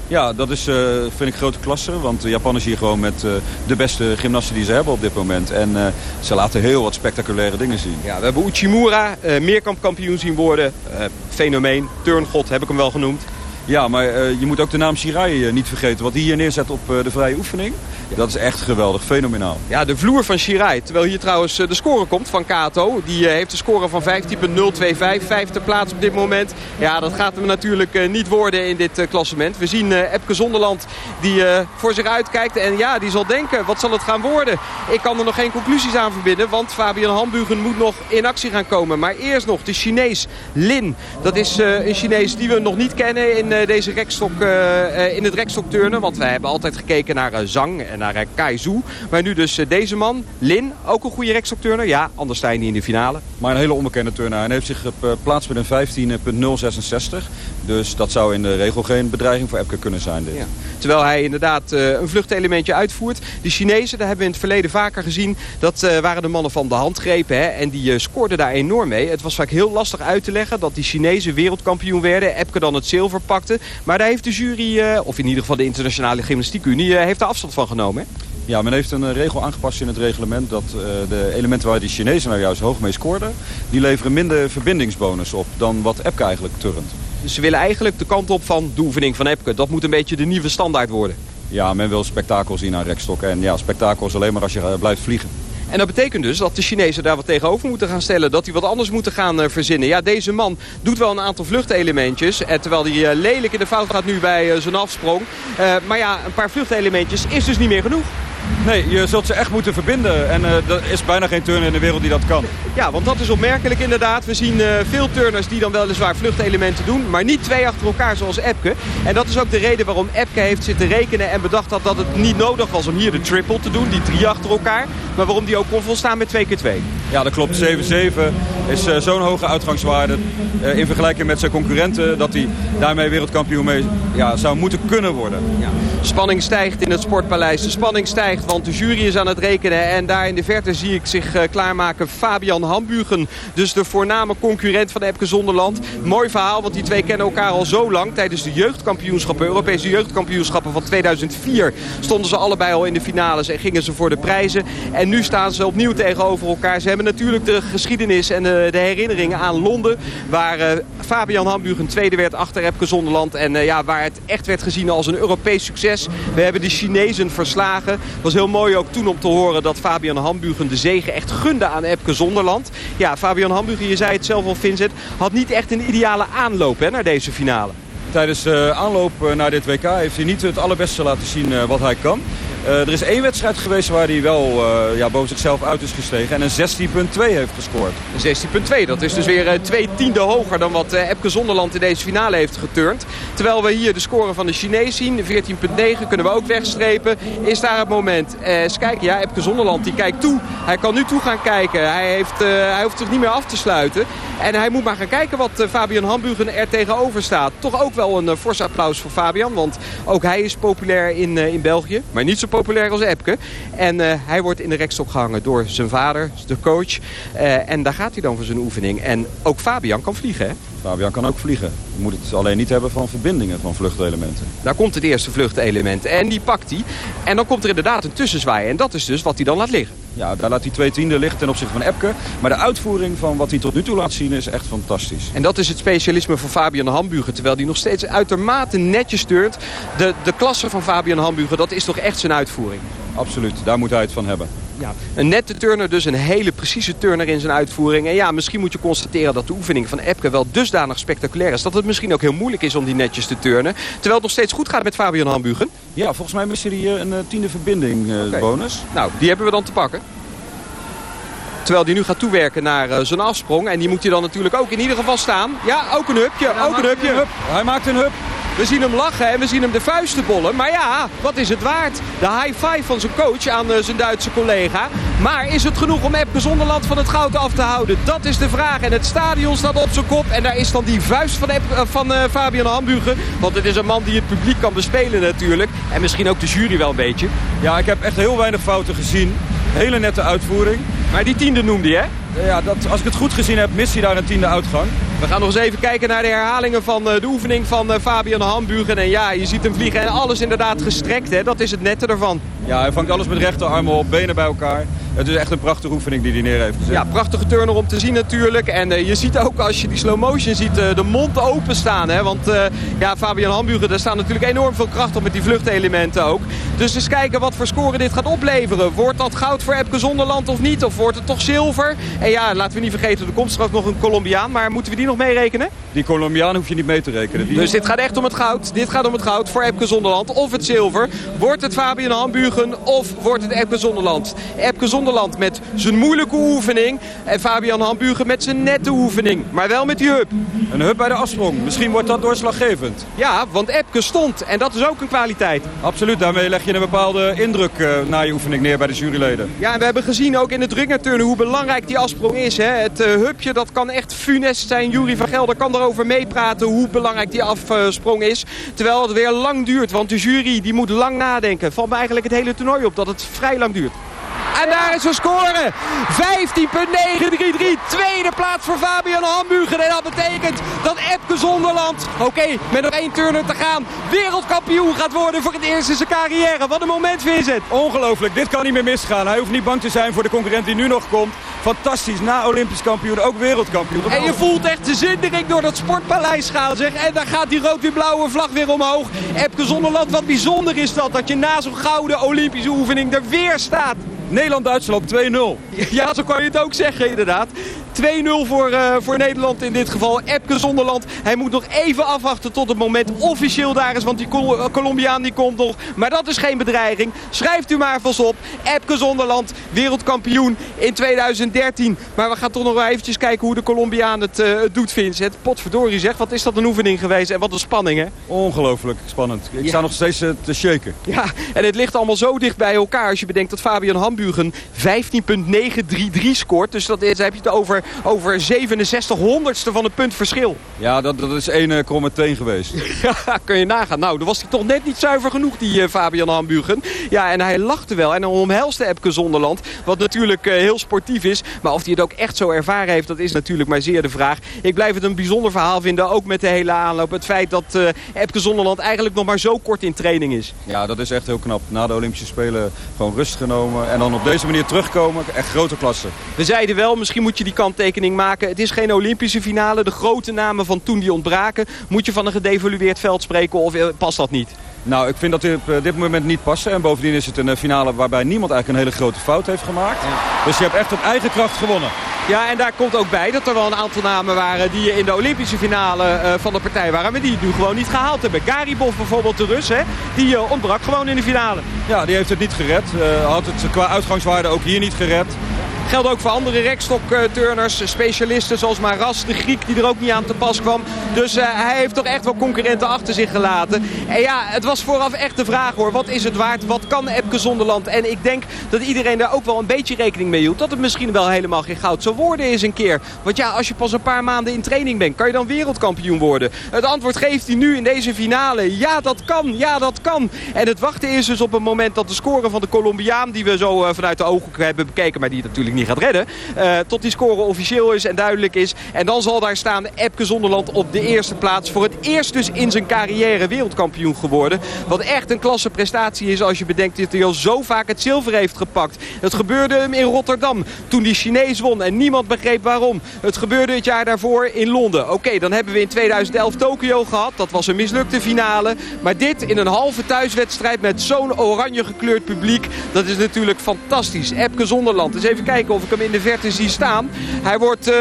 Ja, dat is, uh, vind ik grote klasse. Want de Japanners hier gewoon met uh, de beste gymnasten die ze hebben op dit moment. En uh, ze laten heel wat spectaculaire dingen zien. Ja, we hebben Uchimura, meerkampkampioen zien worden. fenomeen, turngod heb ik hem wel genoemd. Ja, maar uh, je moet ook de naam Shirai uh, niet vergeten. Wat hij hier neerzet op uh, de vrije oefening. Ja. Dat is echt geweldig, fenomenaal. Ja, de vloer van Shirai. Terwijl hier trouwens de score komt van Kato. Die heeft de score van 15.025. Vijfde plaats op dit moment. Ja, dat gaat hem natuurlijk niet worden in dit klassement. We zien Epke Zonderland die voor zich uitkijkt. En ja, die zal denken, wat zal het gaan worden? Ik kan er nog geen conclusies aan verbinden. Want Fabian Hambugen moet nog in actie gaan komen. Maar eerst nog de Chinees Lin. Dat is een Chinees die we nog niet kennen in deze rekstok, in het rekstokturnen. Want wij hebben altijd gekeken naar Zang en naar Kaizu. Maar nu dus deze man, Lin, ook een goede rekstokturner. Ja, anders sta je niet in de finale. Maar een hele onbekende turner. Hij heeft zich geplaatst met een 15.066. Dus dat zou in de regel geen bedreiging voor Epke kunnen zijn. Dit. Ja. Terwijl hij inderdaad een vluchtelementje uitvoert. De Chinezen, daar hebben we in het verleden vaker gezien. Dat waren de mannen van de handgrepen. Hè, en die scoorden daar enorm mee. Het was vaak heel lastig uit te leggen dat die Chinezen wereldkampioen werden. Epke dan het zilver pakte. Maar daar heeft de jury, of in ieder geval de Internationale Gymnastiekunie, heeft daar afstand van genomen. Hè? Ja, men heeft een eh, regel aangepast in het reglement dat uh, de elementen waar die Chinezen nou juist hoog mee scoorden, die leveren minder verbindingsbonus op dan wat Epke eigenlijk turnt. Dus ze willen eigenlijk de kant op van de oefening van Epke. Dat moet een beetje de nieuwe standaard worden. Ja, men wil spektakel zien aan rekstok. En ja, spektakel is alleen maar als je eh, blijft vliegen. En dat betekent dus dat de Chinezen daar wat tegenover moeten gaan stellen. Dat die wat anders moeten gaan verzinnen. Ja, deze man doet wel een aantal vluchtelementjes. terwijl hij lelijk in de fout gaat nu bij zijn afsprong. maar ja, een paar vluchtelementjes is dus niet meer genoeg. Nee, je zult ze echt moeten verbinden. En uh, er is bijna geen turner in de wereld die dat kan. Ja, want dat is opmerkelijk inderdaad. We zien uh, veel turners die dan weliswaar vluchtelementen doen. Maar niet twee achter elkaar zoals Epke. En dat is ook de reden waarom Epke heeft zitten rekenen. En bedacht had dat het niet nodig was om hier de triple te doen. Die drie achter elkaar. Maar waarom die ook kon volstaan met 2 keer 2 Ja, dat klopt. 7-7 is uh, zo'n hoge uitgangswaarde. in vergelijking met zijn concurrenten. Dat hij daarmee wereldkampioen mee ja, zou moeten kunnen worden. Ja. Spanning stijgt in het Sportpaleis. De spanning stijgt want de jury is aan het rekenen. En daar in de verte zie ik zich uh, klaarmaken Fabian Hambugen. Dus de voorname concurrent van Epke Zonderland. Mooi verhaal, want die twee kennen elkaar al zo lang. Tijdens de jeugdkampioenschappen, Europese jeugdkampioenschappen van 2004... stonden ze allebei al in de finales en gingen ze voor de prijzen. En nu staan ze opnieuw tegenover elkaar. Ze hebben natuurlijk de geschiedenis en de, de herinneringen aan Londen... waar uh, Fabian Hambugen tweede werd achter Epke Zonderland. En uh, ja, waar het echt werd gezien als een Europees succes. We hebben de Chinezen verslagen. Het was heel mooi ook toen om te horen dat Fabian Hambugen de zegen echt gunde aan Epke Zonderland. Ja, Fabian Hambugen, je zei het zelf al Vincent, had niet echt een ideale aanloop hè, naar deze finale. Tijdens de aanloop eh, naar dit WK heeft hij niet het allerbeste laten zien eh, wat hij kan. Uh, er is één wedstrijd geweest waar hij wel uh, ja, boven zichzelf uit is gestegen. En een 16.2 heeft gescoord. Een 16.2, dat is dus weer uh, twee tiende hoger dan wat Epke Zonderland in deze finale heeft geturnd. Terwijl we hier de score van de Chinees zien. 14.9 kunnen we ook wegstrepen. Is daar het moment. eens kijken, ja, Epke Zonderland die kijkt toe. Hij kan nu toe gaan kijken. Hij, heeft, hij hoeft zich niet meer af te sluiten. En hij moet maar gaan kijken wat Fabian Hambugen er tegenover staat. Toch ook wel een fors applaus voor Fabian. Want ook hij is populair in, in België. Maar niet zo populair als Epke. En uh, hij wordt in de rekstok gehangen door zijn vader, de coach. Uh, en daar gaat hij dan voor zijn oefening. En ook Fabian kan vliegen, hè? Fabian kan ook vliegen. Je moet het alleen niet hebben van verbindingen van vluchtelementen. Daar komt het eerste vluchtelement. En die pakt hij. En dan komt er inderdaad een tussenzwaai. En dat is dus wat hij dan laat liggen. Ja, daar laat hij twee tiende liggen ten opzichte van Epke. Maar de uitvoering van wat hij tot nu toe laat zien is echt fantastisch. En dat is het specialisme van Fabian Hambugen. Terwijl hij nog steeds uitermate netjes stuurt. De, de klasse van Fabian Hambugen, dat is toch echt zijn uitvoering? Absoluut, daar moet hij het van hebben. Ja, een nette turner, dus een hele precieze turner in zijn uitvoering. En ja, misschien moet je constateren dat de oefening van Epke wel dusdanig spectaculair is... dat het misschien ook heel moeilijk is om die netjes te turnen. Terwijl het nog steeds goed gaat met Fabian Hambugen. Ja, volgens mij mist hij een uh, tiende verbinding okay. bonus. Nou, die hebben we dan te pakken. Terwijl hij nu gaat toewerken naar uh, zijn afsprong. En die moet hij dan natuurlijk ook in ieder geval staan. Ja, ook een hupje, ja, ook een hupje. Een hup. Hij maakt een hup. We zien hem lachen en we zien hem de vuisten bollen. Maar ja, wat is het waard? De high five van zijn coach aan uh, zijn Duitse collega. Maar is het genoeg om Epke Zonderland van het goud af te houden? Dat is de vraag. En het stadion staat op zijn kop. En daar is dan die vuist van, Ep uh, van uh, Fabian Hambugen. Want het is een man die het publiek kan bespelen natuurlijk. En misschien ook de jury wel een beetje. Ja, ik heb echt heel weinig fouten gezien. Hele nette uitvoering. Maar die tiende noemde hij, hè? Ja, dat, als ik het goed gezien heb, mist hij daar een tiende uitgang. We gaan nog eens even kijken naar de herhalingen van de oefening van Fabian Hambugen. En ja, je ziet hem vliegen en alles inderdaad gestrekt. Hè? Dat is het nette ervan. Ja, hij vangt alles met rechterarmen op, benen bij elkaar. Het is echt een prachtige oefening die hij neer heeft gezet. Ja, prachtige turner om te zien natuurlijk. En uh, je ziet ook als je die slow motion ziet uh, de mond open staan. Hè? Want uh, ja, Fabian Hambugen, daar staat natuurlijk enorm veel kracht op met die vluchtelementen ook. Dus eens kijken wat voor score dit gaat opleveren. Wordt dat goud voor Epke Zonderland of niet? Of wordt het toch zilver? En ja, laten we niet vergeten, er komt straks nog een Colombiaan. Maar moeten we die nog meerekenen? Die Colombiaan hoef je niet mee te rekenen. Die... Dus dit gaat echt om het goud. Dit gaat om het goud voor Epke Zonderland. Of het zilver. Wordt het Fabian Hambugen of wordt het Epke Zonderland? Epke Zonderland met zijn moeilijke oefening. En Fabian Hambugen met zijn nette oefening. Maar wel met die hub. Een hub bij de afsprong. Misschien wordt dat doorslaggevend. Ja, want Epke stond. En dat is ook een kwaliteit. Absoluut. Daarmee leg je een bepaalde indruk uh, na je oefening neer bij de juryleden. Ja, en we hebben gezien ook in het druknerturnen hoe belangrijk die afsprong is. Hè? Het uh, hubje dat kan echt funest zijn. Jury van Gelder kan erover meepraten hoe belangrijk die afsprong is. Terwijl het weer lang duurt. Want de jury die moet lang nadenken. Valt me eigenlijk het hele toernooi op dat het vrij lang duurt. En daar is een score. 15.933. Tweede plaats voor Fabian Hambugen. En dat betekent dat Epke Zonderland, oké, met nog één turner te gaan, wereldkampioen gaat worden voor het eerst in zijn carrière. Wat een moment, Vincent. Ongelooflijk. Dit kan niet meer misgaan. Hij hoeft niet bang te zijn voor de concurrent die nu nog komt. Fantastisch. Na Olympisch kampioen, ook wereldkampioen. En je voelt echt de zindering door dat sportpaleis gaan, zeg. En dan gaat die rood-wit-blauwe vlag weer omhoog. Epke Zonderland, wat bijzonder is dat, dat je na zo'n gouden Olympische oefening er weer staat. Nederland-Duitsland 2-0. (laughs) Ja, zo kan je het ook zeggen inderdaad. 2-0 voor, uh, voor Nederland in dit geval. Epke Zonderland. Hij moet nog even afwachten tot het moment officieel daar is. Want die Col Colombiaan die komt nog. Maar dat is geen bedreiging. Schrijft u maar vast op. Epke Zonderland, wereldkampioen in 2013. Maar we gaan toch nog wel eventjes kijken hoe de Colombiaan het uh, doet, Vincent. Potverdorie zeg, wat is dat een oefening geweest. En wat een spanning, hè? Ongelooflijk spannend. Ik ja. sta nog steeds uh, te shaken. Ja, en het ligt allemaal zo dicht bij elkaar. Als je bedenkt dat Fabian Hambugen 15.933 scoort. Dus dat is, heb je het over over 67 honderdste van een punt verschil. (laughs) Ja, dat, dat is één uh, kromme teen geweest. ja, kun je nagaan. Nou, dan was hij toch net niet zuiver genoeg, die uh, Fabian Hambugen. Ja, en hij lachte wel. En dan omhelste Epke Zonderland. Wat natuurlijk uh, heel sportief is. Maar of hij het ook echt zo ervaren heeft, dat is natuurlijk maar zeer de vraag. Ik blijf het een bijzonder verhaal vinden. Ook met de hele aanloop. Het feit dat uh, Epke Zonderland eigenlijk nog maar zo kort in training is. Ja, dat is echt heel knap. Na de Olympische Spelen gewoon rust genomen. En dan op deze manier terugkomen. Echt grote klasse. We zeiden wel, misschien moet je die kanttekening maken. Het is geen Olympische finale. De grote namen van toen die ontbraken. Moet je van een gedevalueerd veld spreken of past dat niet? Nou, ik vind dat dit op dit moment niet passen. En bovendien is het een finale waarbij niemand eigenlijk een hele grote fout heeft gemaakt. Ja. Dus je hebt echt op eigen kracht gewonnen. Ja, en daar komt ook bij dat er wel een aantal namen waren die in de Olympische finale uh, van de partij waren. Maar die nu gewoon niet gehaald hebben. Garibov bijvoorbeeld, de Rus, hè, die ontbrak gewoon in de finale. Ja, die heeft het niet gered. Had het qua uitgangswaarde ook hier niet gered. Geldt ook voor andere rekstokturners, specialisten zoals Maras, de Griek, die er ook niet aan te pas kwam. Dus uh, hij heeft toch echt wel concurrenten achter zich gelaten. En ja, het was vooraf echt de vraag hoor. Wat is het waard? Wat kan Epke Zonderland? En ik denk dat iedereen daar ook wel een beetje rekening mee hield. Dat het misschien wel helemaal geen goud zou worden eens een keer. Want ja, als je pas een paar maanden in training bent, kan je dan wereldkampioen worden? Het antwoord geeft hij nu in deze finale. Ja, dat kan. Ja, dat kan. En het wachten is dus op het moment dat de score van de Colombiaan... die we zo uh, vanuit de ooghoek hebben bekeken, maar die natuurlijk gaat redden. Uh, tot die score officieel is en duidelijk is. En dan zal daar staan Epke Zonderland op de eerste plaats. Voor het eerst dus in zijn carrière wereldkampioen geworden. Wat echt een klasse prestatie is als je bedenkt dat hij al zo vaak het zilver heeft gepakt. Het gebeurde hem in Rotterdam toen die Chinees won en niemand begreep waarom. Het gebeurde het jaar daarvoor in Londen. Oké, dan hebben we in 2011 Tokio gehad. Dat was een mislukte finale. Maar dit in een halve thuiswedstrijd met zo'n oranje gekleurd publiek. Dat is natuurlijk fantastisch. Epke Zonderland. Dus even kijken of ik hem in de verte zie staan. Hij wordt uh,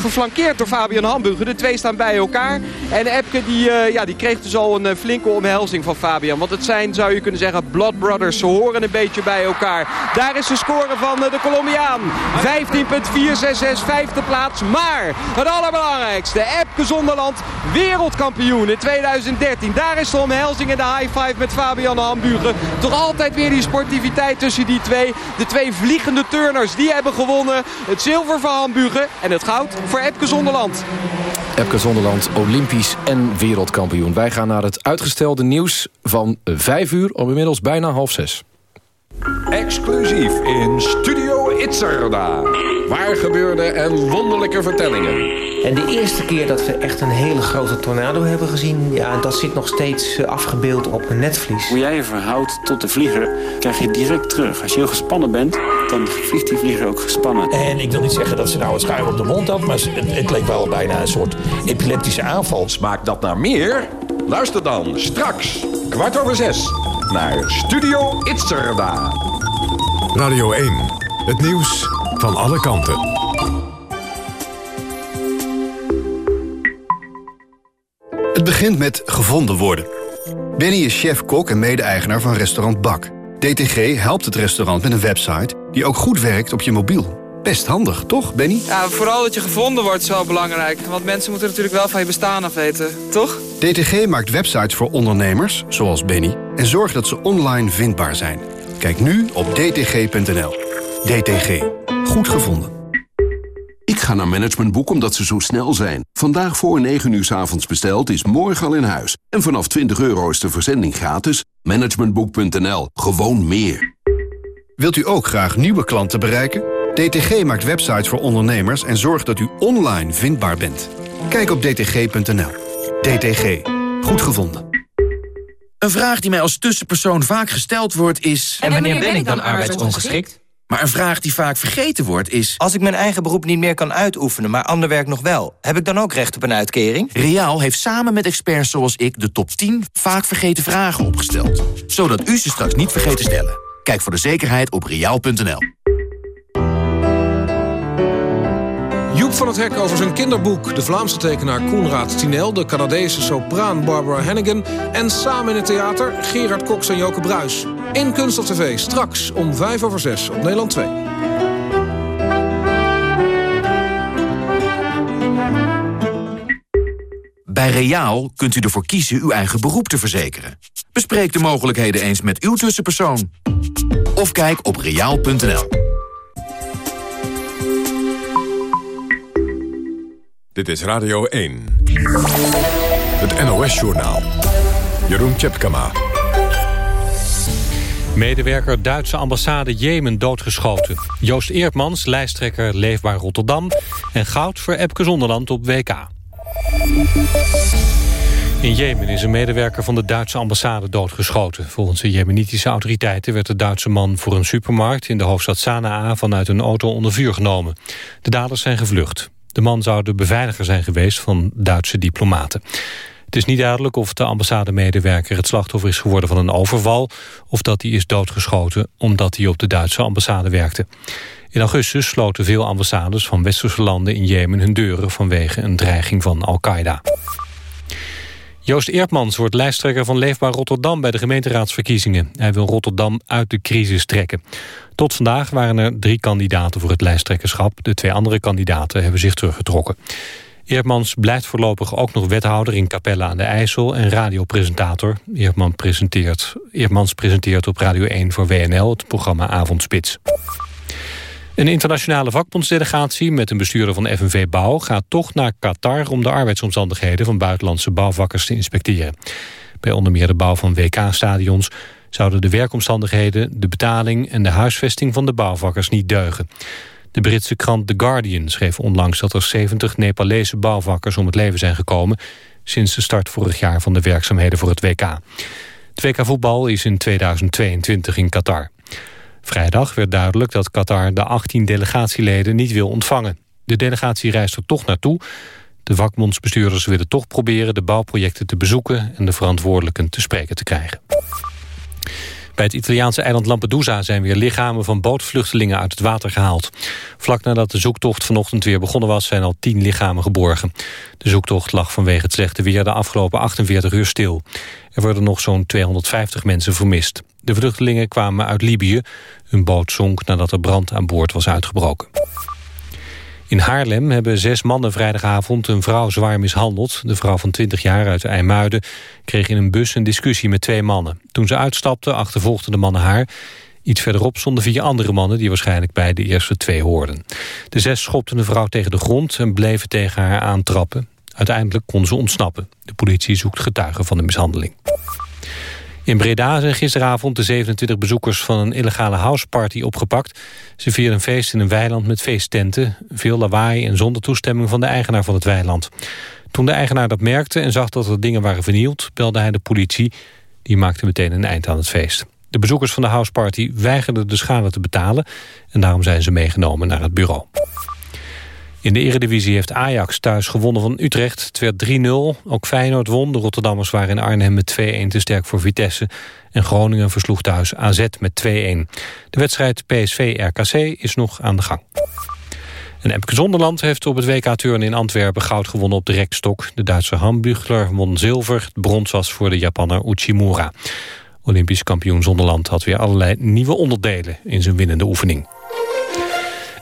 geflankeerd door Fabian Hamburger. De twee staan bij elkaar. En Epke die, uh, ja, die kreeg dus al een flinke omhelzing van Fabian. Want het zijn, zou je kunnen zeggen, blood brothers. Ze horen een beetje bij elkaar. Daar is de score van de Colombiaan. 15.466, vijfde plaats. Maar het allerbelangrijkste. Epke Zonderland, wereldkampioen in 2013. Daar is de omhelzing en de high five met Fabian Hamburger. Toch altijd weer die sportiviteit tussen die twee. De twee vliegende turners die hebben gewonnen. Het zilver voor Hamburger en het goud voor Epke Zonderland. Epke Zonderland, Olympisch en wereldkampioen. Wij gaan naar het uitgestelde nieuws van 5 uur om inmiddels bijna half zes. Exclusief in Studio Itzerda. Waar gebeurde en wonderlijke vertellingen. En de eerste keer dat we echt een hele grote tornado hebben gezien... ja, dat zit nog steeds afgebeeld op een netvlies. Hoe jij je verhoudt tot de vlieger, krijg je direct terug. Als je heel gespannen bent, dan vliegt die vlieger ook gespannen. En ik wil niet zeggen dat ze nou een schuim op de mond had... maar het, het leek wel bijna een soort epileptische aanval. Smaakt dat naar meer? Luister dan straks, kwart over zes, naar Studio Itzerda. Radio 1, het nieuws van alle kanten. Het begint met gevonden worden. Benny is chef-kok en mede-eigenaar van restaurant Bak. DTG helpt het restaurant met een website die ook goed werkt op je mobiel. Best handig, toch, Benny? Ja, vooral dat je gevonden wordt is wel belangrijk. Want mensen moeten natuurlijk wel van je bestaan af weten, toch? DTG maakt websites voor ondernemers, zoals Benny... en zorgt dat ze online vindbaar zijn. Kijk nu op dtg.nl. DTG. Goed gevonden. Ik ga naar Managementboek omdat ze zo snel zijn. Vandaag voor 9 uur s avonds besteld is morgen al in huis. En vanaf 20 euro is de verzending gratis. Managementboek.nl. Gewoon meer. Wilt u ook graag nieuwe klanten bereiken? DTG maakt websites voor ondernemers en zorgt dat u online vindbaar bent. Kijk op dtg.nl. DTG. Goed gevonden. Een vraag die mij als tussenpersoon vaak gesteld wordt is... En wanneer ben ik dan arbeidsongeschikt? Maar een vraag die vaak vergeten wordt is... Als ik mijn eigen beroep niet meer kan uitoefenen, maar ander werk nog wel... heb ik dan ook recht op een uitkering? Riaal heeft samen met experts zoals ik de top 10 vaak vergeten vragen opgesteld. Zodat u ze straks niet vergeet te stellen. Kijk voor de zekerheid op riaal.nl. van het Hek over zijn kinderboek. De Vlaamse tekenaar Koenraad Tinel, de Canadese sopraan Barbara Hannigan... en samen in het theater Gerard Cox en Joke Bruis. In Kunst of TV, straks om 5 over 6 op Nederland 2. Bij Reaal kunt u ervoor kiezen uw eigen beroep te verzekeren. Bespreek de mogelijkheden eens met uw tussenpersoon. Of kijk op reaal.nl. Dit is Radio 1. Het NOS-journaal. Jeroen Tjepkama. Medewerker Duitse ambassade Jemen doodgeschoten. Joost Eertmans, lijsttrekker Leefbaar Rotterdam. En goud voor Epke Zonderland op WK. In Jemen is een medewerker van de Duitse ambassade doodgeschoten. Volgens de jemenitische autoriteiten werd de Duitse man voor een supermarkt... in de hoofdstad Sanaa vanuit een auto onder vuur genomen. De daders zijn gevlucht. De man zou de beveiliger zijn geweest van Duitse diplomaten. Het is niet duidelijk of de ambassademedewerker het slachtoffer is geworden van een overval... of dat hij is doodgeschoten omdat hij op de Duitse ambassade werkte. In augustus sloten veel ambassades van westerse landen in Jemen hun deuren... vanwege een dreiging van Al-Qaeda. Joost Eertmans wordt lijsttrekker van Leefbaar Rotterdam bij de gemeenteraadsverkiezingen. Hij wil Rotterdam uit de crisis trekken. Tot vandaag waren er drie kandidaten voor het lijsttrekkerschap. De twee andere kandidaten hebben zich teruggetrokken. Eertmans blijft voorlopig ook nog wethouder in Capelle aan de IJssel en radiopresentator. Eertman presenteert, Eertmans presenteert op Radio 1 voor WNL het programma Avondspits. Een internationale vakbondsdelegatie met een bestuurder van FNV Bouw... gaat toch naar Qatar om de arbeidsomstandigheden van buitenlandse bouwvakkers te inspecteren. Bij onder meer de bouw van WK-stadions zouden de werkomstandigheden, de betaling en de huisvesting van de bouwvakkers niet deugen. De Britse krant The Guardian schreef onlangs dat er 70 Nepalese bouwvakkers om het leven zijn gekomen sinds de start vorig jaar van de werkzaamheden voor het WK. Het WK voetbal is in 2022 in Qatar. Vrijdag werd duidelijk dat Qatar de 18 delegatieleden niet wil ontvangen. De delegatie reist er toch naartoe. De vakbondsbestuurders willen toch proberen de bouwprojecten te bezoeken... en de verantwoordelijken te spreken te krijgen. Bij het Italiaanse eiland Lampedusa zijn weer lichamen van bootvluchtelingen uit het water gehaald. Vlak nadat de zoektocht vanochtend weer begonnen was, zijn al tien lichamen geborgen. De zoektocht lag vanwege het slechte weer de afgelopen 48 uur stil. Er worden nog zo'n 250 mensen vermist. De vluchtelingen kwamen uit Libië. Hun boot zonk nadat er brand aan boord was uitgebroken. In Haarlem hebben zes mannen vrijdagavond een vrouw zwaar mishandeld. De vrouw van 20 jaar uit IJmuiden kreeg in een bus een discussie met twee mannen. Toen ze uitstapten achtervolgden de mannen haar. Iets verderop stonden vier andere mannen die waarschijnlijk bij de eerste twee hoorden. De zes schopten de vrouw tegen de grond en bleven tegen haar aantrappen. Uiteindelijk kon ze ontsnappen. De politie zoekt getuigen van de mishandeling. In Breda zijn gisteravond de 27 bezoekers van een illegale houseparty opgepakt. Ze vierden een feest in een weiland met feesttenten. Veel lawaai en zonder toestemming van de eigenaar van het weiland. Toen de eigenaar dat merkte en zag dat er dingen waren vernield... belde hij de politie. Die maakte meteen een eind aan het feest. De bezoekers van de houseparty weigerden de schade te betalen... en daarom zijn ze meegenomen naar het bureau. In de eredivisie heeft Ajax thuis gewonnen van Utrecht. Het werd 3-0. Ook Feyenoord won. De Rotterdammers waren in Arnhem met 2-1 te sterk voor Vitesse. En Groningen versloeg thuis AZ met 2-1. De wedstrijd PSV-RKC is nog aan de gang. En Epke Zonderland heeft op het WK Turn in Antwerpen goud gewonnen op de rekstok. De Duitse Hambuchler won zilver. Het brons was voor de Japanner Uchimura. Olympisch kampioen Zonderland had weer allerlei nieuwe onderdelen in zijn winnende oefening.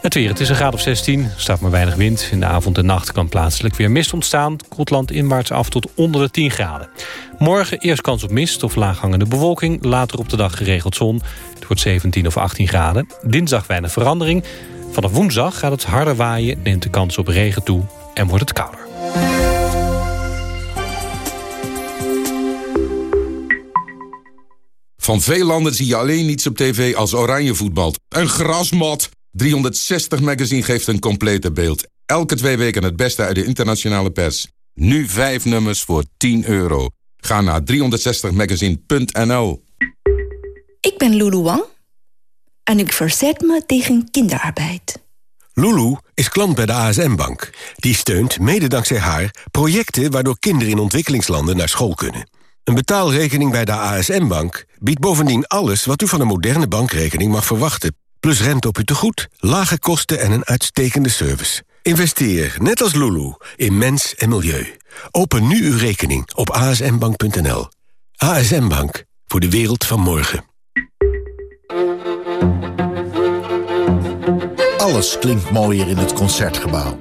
Het weer, het is een graad of 16, er staat maar weinig wind. In de avond en nacht kan plaatselijk weer mist ontstaan. Koelt land inwaarts af tot onder de 10 graden. Morgen eerst kans op mist of laaghangende bewolking. Later op de dag geregeld zon. Het wordt 17 of 18 graden. Dinsdag weinig verandering. Vanaf woensdag gaat het harder waaien, neemt de kans op regen toe en wordt het kouder. Van veel landen zie je alleen niets op tv als oranje voetbalt. Een grasmat! 360 Magazine geeft een complete beeld. Elke twee weken het beste uit de internationale pers. Nu vijf nummers voor 10 euro. Ga naar 360magazine.nl Ik ben Lulu Wang en ik verzet me tegen kinderarbeid. Lulu is klant bij de ASM-bank. Die steunt, mede dankzij haar, projecten waardoor kinderen in ontwikkelingslanden naar school kunnen. Een betaalrekening bij de ASM-bank biedt bovendien alles wat u van een moderne bankrekening mag verwachten. Plus rente op uw tegoed, lage kosten en een uitstekende service. Investeer, net als Lulu, in mens en milieu. Open nu uw rekening op asmbank.nl. ASM Bank, voor de wereld van morgen. Alles klinkt mooier in het Concertgebouw.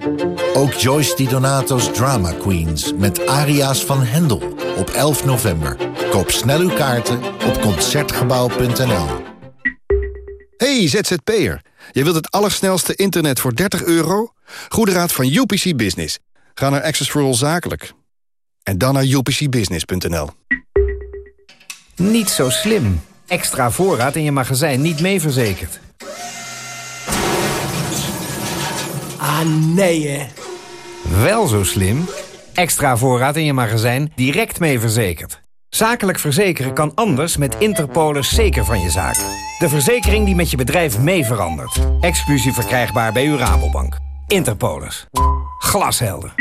Ook Joyce Di Donato's Drama Queens met aria's van Hendel op 11 november. Koop snel uw kaarten op Concertgebouw.nl. Hey ZZP'er, je wilt het allersnelste internet voor 30 euro? Goede raad van UPC Business. Ga naar Access for All Zakelijk. En dan naar upcbusiness.nl. Niet zo slim. Extra voorraad in je magazijn niet mee verzekerd. Ah, nee hè. Wel zo slim. Extra voorraad in je magazijn direct mee verzekerd. Zakelijk verzekeren kan anders met Interpolis zeker van je zaak. De verzekering die met je bedrijf mee verandert. Exclusief verkrijgbaar bij uw Rabobank. Interpolis. Glashelder.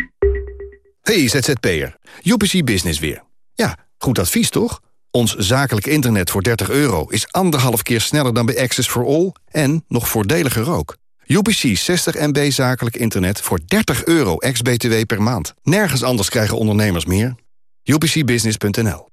Hey ZZP'er, UPC Business weer. Ja, goed advies toch? Ons zakelijk internet voor 30 euro is anderhalf keer sneller dan bij Access for All... en nog voordeliger ook. UPC 60 MB zakelijk internet voor 30 euro ex-BTW per maand. Nergens anders krijgen ondernemers meer. UPCbusiness.nl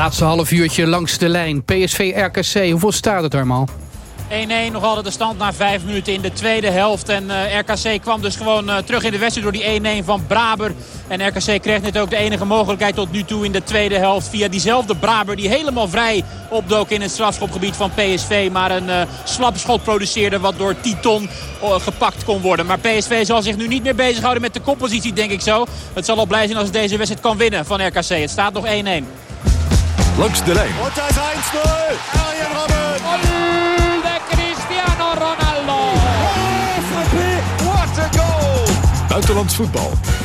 Laatste half uurtje langs de lijn. PSV RKC, hoeveel staat het allemaal? 1-1, nog altijd de stand na 5 minuten in de tweede helft. En uh, RKC kwam dus gewoon uh, terug in de wedstrijd door die 1-1 van Braber. En RKC kreeg net ook de enige mogelijkheid tot nu toe in de tweede helft. Via diezelfde Braber die helemaal vrij opdook in het strafschopgebied van PSV. Maar een uh, slap schot produceerde wat door Titon gepakt kon worden. Maar PSV zal zich nu niet meer bezighouden met de koppositie denk ik zo. Het zal al blij zijn als het deze wedstrijd kan winnen van RKC. Het staat nog 1-1. Langs de lijn. Da ist 1-0. Arjen Robben. Buitenlands voetbal.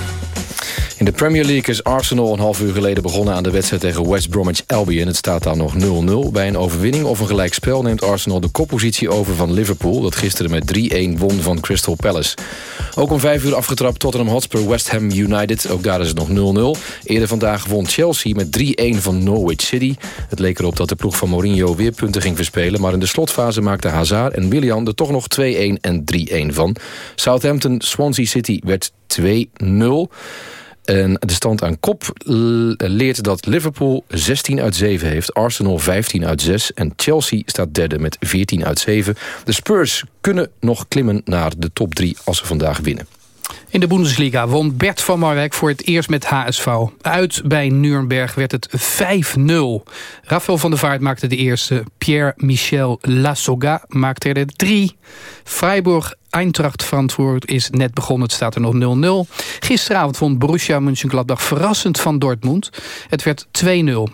In de Premier League is Arsenal een half uur geleden begonnen aan de wedstrijd tegen West Bromwich Albion. Het staat daar nog 0-0. Bij een overwinning of een gelijkspel neemt Arsenal de koppositie over van Liverpool... dat gisteren met 3-1 won van Crystal Palace. Ook om vijf uur afgetrapt Tottenham Hotspur West Ham United. Ook daar is het nog 0-0. Eerder vandaag won Chelsea met 3-1 van Norwich City. Het leek erop dat de ploeg van Mourinho weer punten ging verspelen... maar in de slotfase maakten Hazard en Willian er toch nog 2-1 en 3-1 van. Southampton Swansea City werd 2-0... En de stand aan kop leert dat Liverpool 16 uit 7 heeft... Arsenal 15 uit 6 en Chelsea staat derde met 14 uit 7. De Spurs kunnen nog klimmen naar de top 3 als ze vandaag winnen. In de Bundesliga won Bert van Marwijk voor het eerst met HSV. Uit bij Nuremberg werd het 5-0. Rafael van der Vaart maakte de eerste. Pierre-Michel Lassoga maakte er de drie. Freiburg Eintracht Frankfurt is net begonnen. Het staat er nog 0-0. Gisteravond vond Borussia Mönchengladbach verrassend van Dortmund. Het werd 2-0.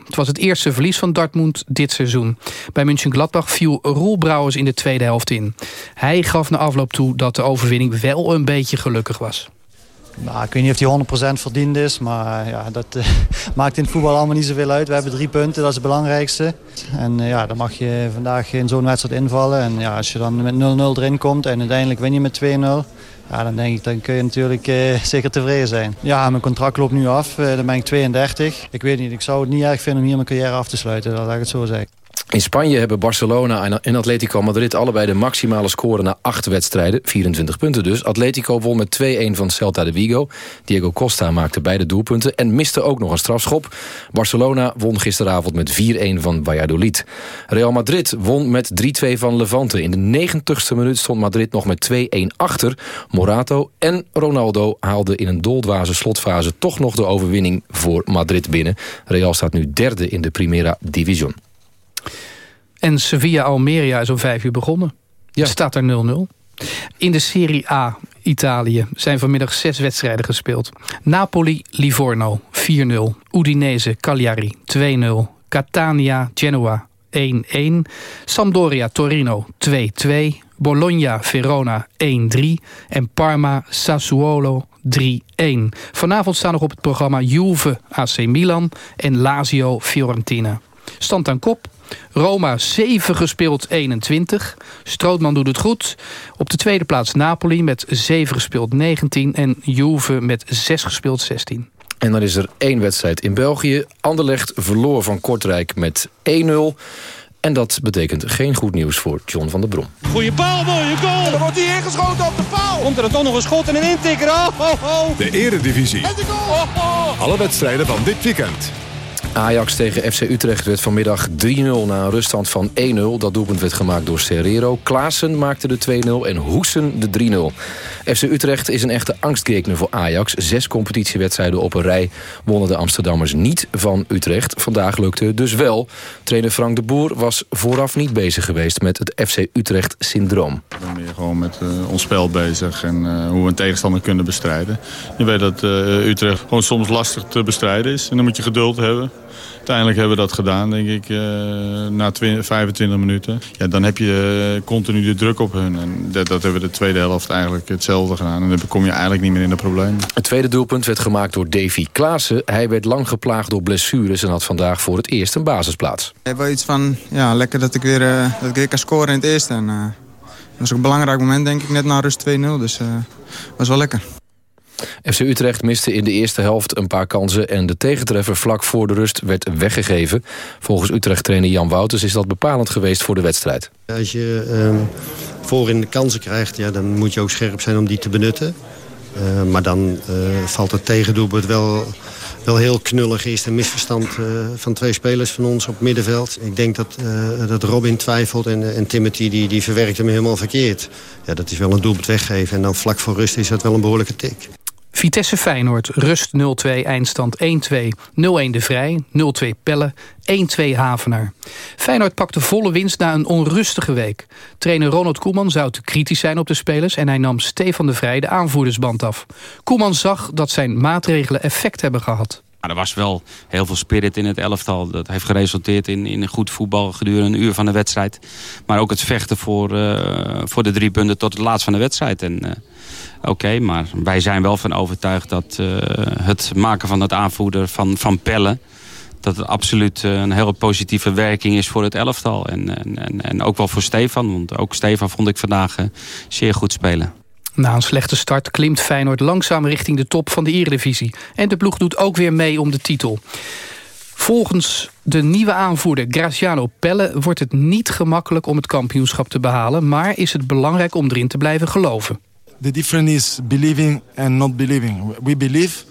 Het was het eerste verlies van Dortmund dit seizoen. Bij Mönchengladbach viel Roel Brouwers in de tweede helft in. Hij gaf na afloop toe dat de overwinning wel een beetje gelukkig was. Nou, ik weet niet of die 100% verdiend is, maar ja, dat uh, (laughs) maakt in het voetbal allemaal niet zoveel uit. We hebben drie punten, dat is het belangrijkste. En uh, ja, dan mag je vandaag in zo'n wedstrijd invallen. En ja, als je dan met 0-0 erin komt en uiteindelijk win je met 2-0... Ja, dan denk ik, dan kun je natuurlijk uh, (laughs) zeker tevreden zijn. Ja, mijn contract loopt nu af. dan ben ik 32. Ik weet niet, ik zou het niet erg vinden om hier mijn carrière af te sluiten. Dat laat ik het zo zeggen. In Spanje hebben Barcelona en Atletico Madrid allebei de maximale score na acht wedstrijden. 24 punten dus. Atletico won met 2-1 van Celta de Vigo. Diego Costa maakte beide doelpunten en miste ook nog een strafschop. Barcelona won gisteravond met 4-1 van Valladolid. Real Madrid won met 3-2 van Levante. In de 90ste minuut stond Madrid nog met 2-1 achter. Morato en Ronaldo haalden in een doldwaze slotfase toch nog de overwinning voor Madrid binnen. Real staat nu derde in de Primera Division. En Sevilla Almeria is om vijf uur begonnen. Ja. Staat er 0-0. In de Serie A Italië zijn vanmiddag zes wedstrijden gespeeld. Napoli-Livorno 4-0. Udinese Cagliari 2-0. Catania Genoa 1-1. Sampdoria Torino 2-2. Bologna Verona 1-3. En Parma Sassuolo 3-1. Vanavond staan nog op het programma Juve AC Milan en Lazio Fiorentina. Stand aan kop Roma 7 gespeeld 21. Strootman doet het goed. Op de tweede plaats Napoli met 7 gespeeld 19. En Juve met 6 gespeeld 16. En dan is er één wedstrijd in België. Anderlecht verloor van Kortrijk met 1-0. En dat betekent geen goed nieuws voor John van der Brom. Goeie paal, mooie goal. En dan wordt hij ingeschoten op de paal. Komt er dan toch nog een schot en een intikker. Oh, oh, oh. De eredivisie. En de goal. Oh, oh. Alle wedstrijden van dit weekend. Ajax tegen FC Utrecht werd vanmiddag 3-0 na een ruststand van 1-0. Dat doelpunt werd gemaakt door Serrero. Klaassen maakte de 2-0 en Hoesen de 3-0. FC Utrecht is een echte angstgekner voor Ajax. Zes competitiewedstrijden op een rij wonnen de Amsterdammers niet van Utrecht. Vandaag lukte het dus wel. Trainer Frank de Boer was vooraf niet bezig geweest met het FC Utrecht-syndroom. Gewoon met uh, ons spel bezig en uh, hoe we een tegenstander kunnen bestrijden. Je weet dat uh, Utrecht gewoon soms lastig te bestrijden is. En dan moet je geduld hebben. Uiteindelijk hebben we dat gedaan, denk ik, uh, na 20, 25 minuten. Ja, dan heb je uh, continu de druk op hun. En dat, dat, hebben we de tweede helft eigenlijk hetzelfde gedaan. En dan kom je eigenlijk niet meer in de problemen. Het tweede doelpunt werd gemaakt door Davy Klaassen. Hij werd lang geplaagd door blessures en had vandaag voor het eerst een basisplaats. Ik heb wel iets van, ja, lekker dat ik weer, uh, dat ik weer kan scoren in het eerste. En, was ook een belangrijk moment, denk ik, net na rust 2-0. Dus dat was wel lekker. FC Utrecht miste in de eerste helft een paar kansen... en de tegentreffer vlak voor de rust werd weggegeven. Volgens Utrecht-trainer Jan Wouters is dat bepalend geweest voor de wedstrijd. Als je uh, voorin de kansen krijgt, ja, dan moet je ook scherp zijn om die te benutten. Uh, maar dan uh, valt het tegendoelpunt wel, wel heel knullig. Eerst een misverstand uh, van twee spelers van ons op middenveld. Ik denk dat, dat Robin twijfelt en, en Timothy die, die verwerkt hem helemaal verkeerd. Ja, dat is wel een doelpunt weggeven. En dan vlak voor rust is dat wel een behoorlijke tik. Vitesse Feyenoord, rust 0-2, eindstand 1-2. 0-1 De Vrij, 0-2 Pelle, 1-2 Havenaar. Feyenoord pakte volle winst na een onrustige week. Trainer Ronald Koeman zou te kritisch zijn op de spelers... en hij nam Stefan de Vrij de aanvoerdersband af. Koeman zag dat zijn maatregelen effect hebben gehad. Er was wel heel veel spirit in het elftal. Dat heeft geresulteerd in, in goed voetbal gedurende een uur van de wedstrijd. Maar ook het vechten voor, uh, voor de drie punten tot het laatst van de wedstrijd. En, uh, Oké, maar wij zijn wel van overtuigd dat uh, het maken van het aanvoerder van, van pellen... dat het absoluut een hele positieve werking is voor het elftal. En, en, en ook wel voor Stefan, want ook Stefan vond ik vandaag zeer goed spelen. Na een slechte start klimt Feyenoord langzaam richting de top van de Eredivisie. En de ploeg doet ook weer mee om de titel. Volgens de nieuwe aanvoerder Graziano Pelle wordt het niet gemakkelijk om het kampioenschap te behalen... maar is het belangrijk om erin te blijven geloven. the difference is believing and not believing. We believe,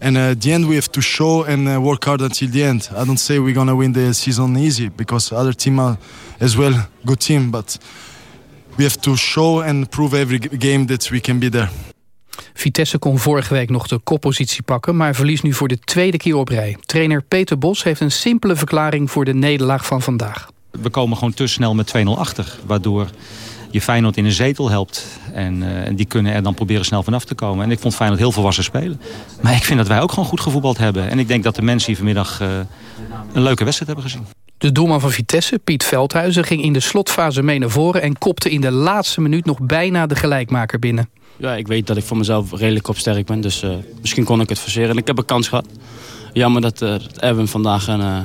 and uh, at the end we have to show and uh, work hard until the end. I don't say we're gonna win the season easy because other team are as well good team, but we have to show and prove every game that we can be there. Vitesse kon vorige week nog de koppositie pakken... maar verliest nu voor de tweede keer op rij. Trainer Peter Bos heeft een simpele verklaring voor de nederlaag van vandaag. We komen gewoon te snel met 2-0 achter, waardoor je Feyenoord in een zetel helpt. En, uh, en, die kunnen er dan proberen snel vanaf te komen. En ik vond Feyenoord heel volwassen spelen. Maar ik vind dat wij ook gewoon goed gevoetbald hebben. En ik denk dat de mensen hier vanmiddag uh, een leuke wedstrijd hebben gezien. De doelman van Vitesse, Piet Veldhuizen, ging in de slotfase mee naar voren... en kopte in de laatste minuut nog bijna de gelijkmaker binnen. Ja, ik weet dat ik voor mezelf redelijk op sterk ben. Dus misschien kon ik het verseren. Ik heb een kans gehad. Jammer dat uh, Erwin vandaag een, uh,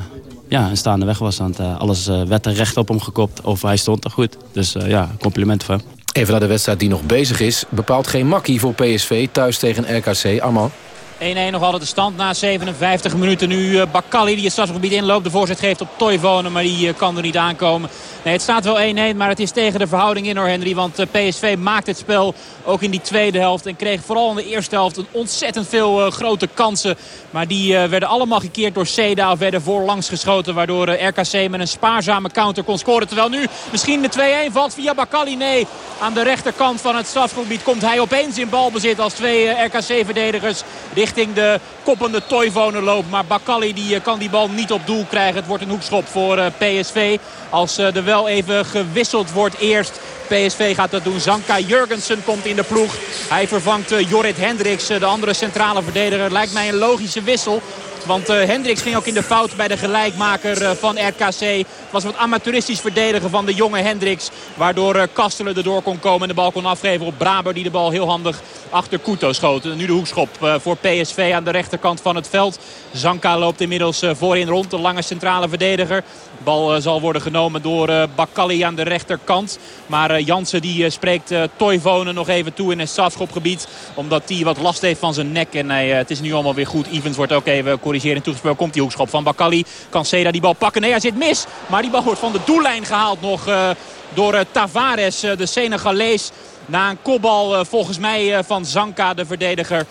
ja, een staande weg was. Want uh, alles werd er recht op hem gekopt. Of hij stond er goed. Dus ja, compliment voor hem. Even naar de wedstrijd die nog bezig is. Bepaalt geen makkie voor PSV thuis tegen RKC. Arman. 1-1 nog altijd de stand na 57 minuten. Nu uh, Bakali die het stadsgebied inloopt. De voorzet geeft op Toivonen, maar die uh, kan er niet aankomen. Nee, het staat wel 1-1, maar het is tegen de verhouding in hoor Henry. Want uh, PSV maakt het spel ook in die tweede helft. En kreeg vooral in de eerste helft een ontzettend veel grote kansen. Maar die werden allemaal gekeerd door Seda of werden voorlangs geschoten. Waardoor RKC met een spaarzame counter kon scoren. Terwijl nu misschien de 2-1 valt via Bakali. Nee, aan de rechterkant van het strafgebied komt hij opeens in balbezit als twee RKC-verdedigers richting de koppende Toivonen loopt. Maar Bakali die eh, kan die bal niet op doel krijgen. Het wordt een hoekschop voor eh, PSV. Als eh, er wel even gewisseld wordt eerst. PSV gaat dat doen. Zanka Jurgensen komt in de ploeg. Hij vervangt Jorrit Hendricks, de andere centrale verdediger. Lijkt mij een logische wissel. Want uh, ging ook in de fout bij de gelijkmaker uh, van RKC. Het was wat amateuristisch verdedigen van de jonge Hendricks. Waardoor uh, Kastelen erdoor kon komen en de bal kon afgeven op Braber. Die de bal heel handig achter Kuto schoot. Nu de hoekschop voor PSV aan de rechterkant van het veld. Zanka loopt inmiddels voorin rond. De lange centrale verdediger. De bal zal worden genomen door Bakali aan de rechterkant. Maar Jansen die spreekt Toivonen nog even toe in het strafschopgebied. Omdat hij wat last heeft van zijn nek. En het is nu allemaal weer goed. Evans wordt ook even toegespeeld. Komt die hoekschop van Bakali. Kan Seda die bal pakken? Nee, hij zit mis. Maar die bal wordt van de doellijn gehaald nog uh, door uh, Tavares, uh, de Senegalees. Na een kopbal volgens mij van Zanka, de verdediger.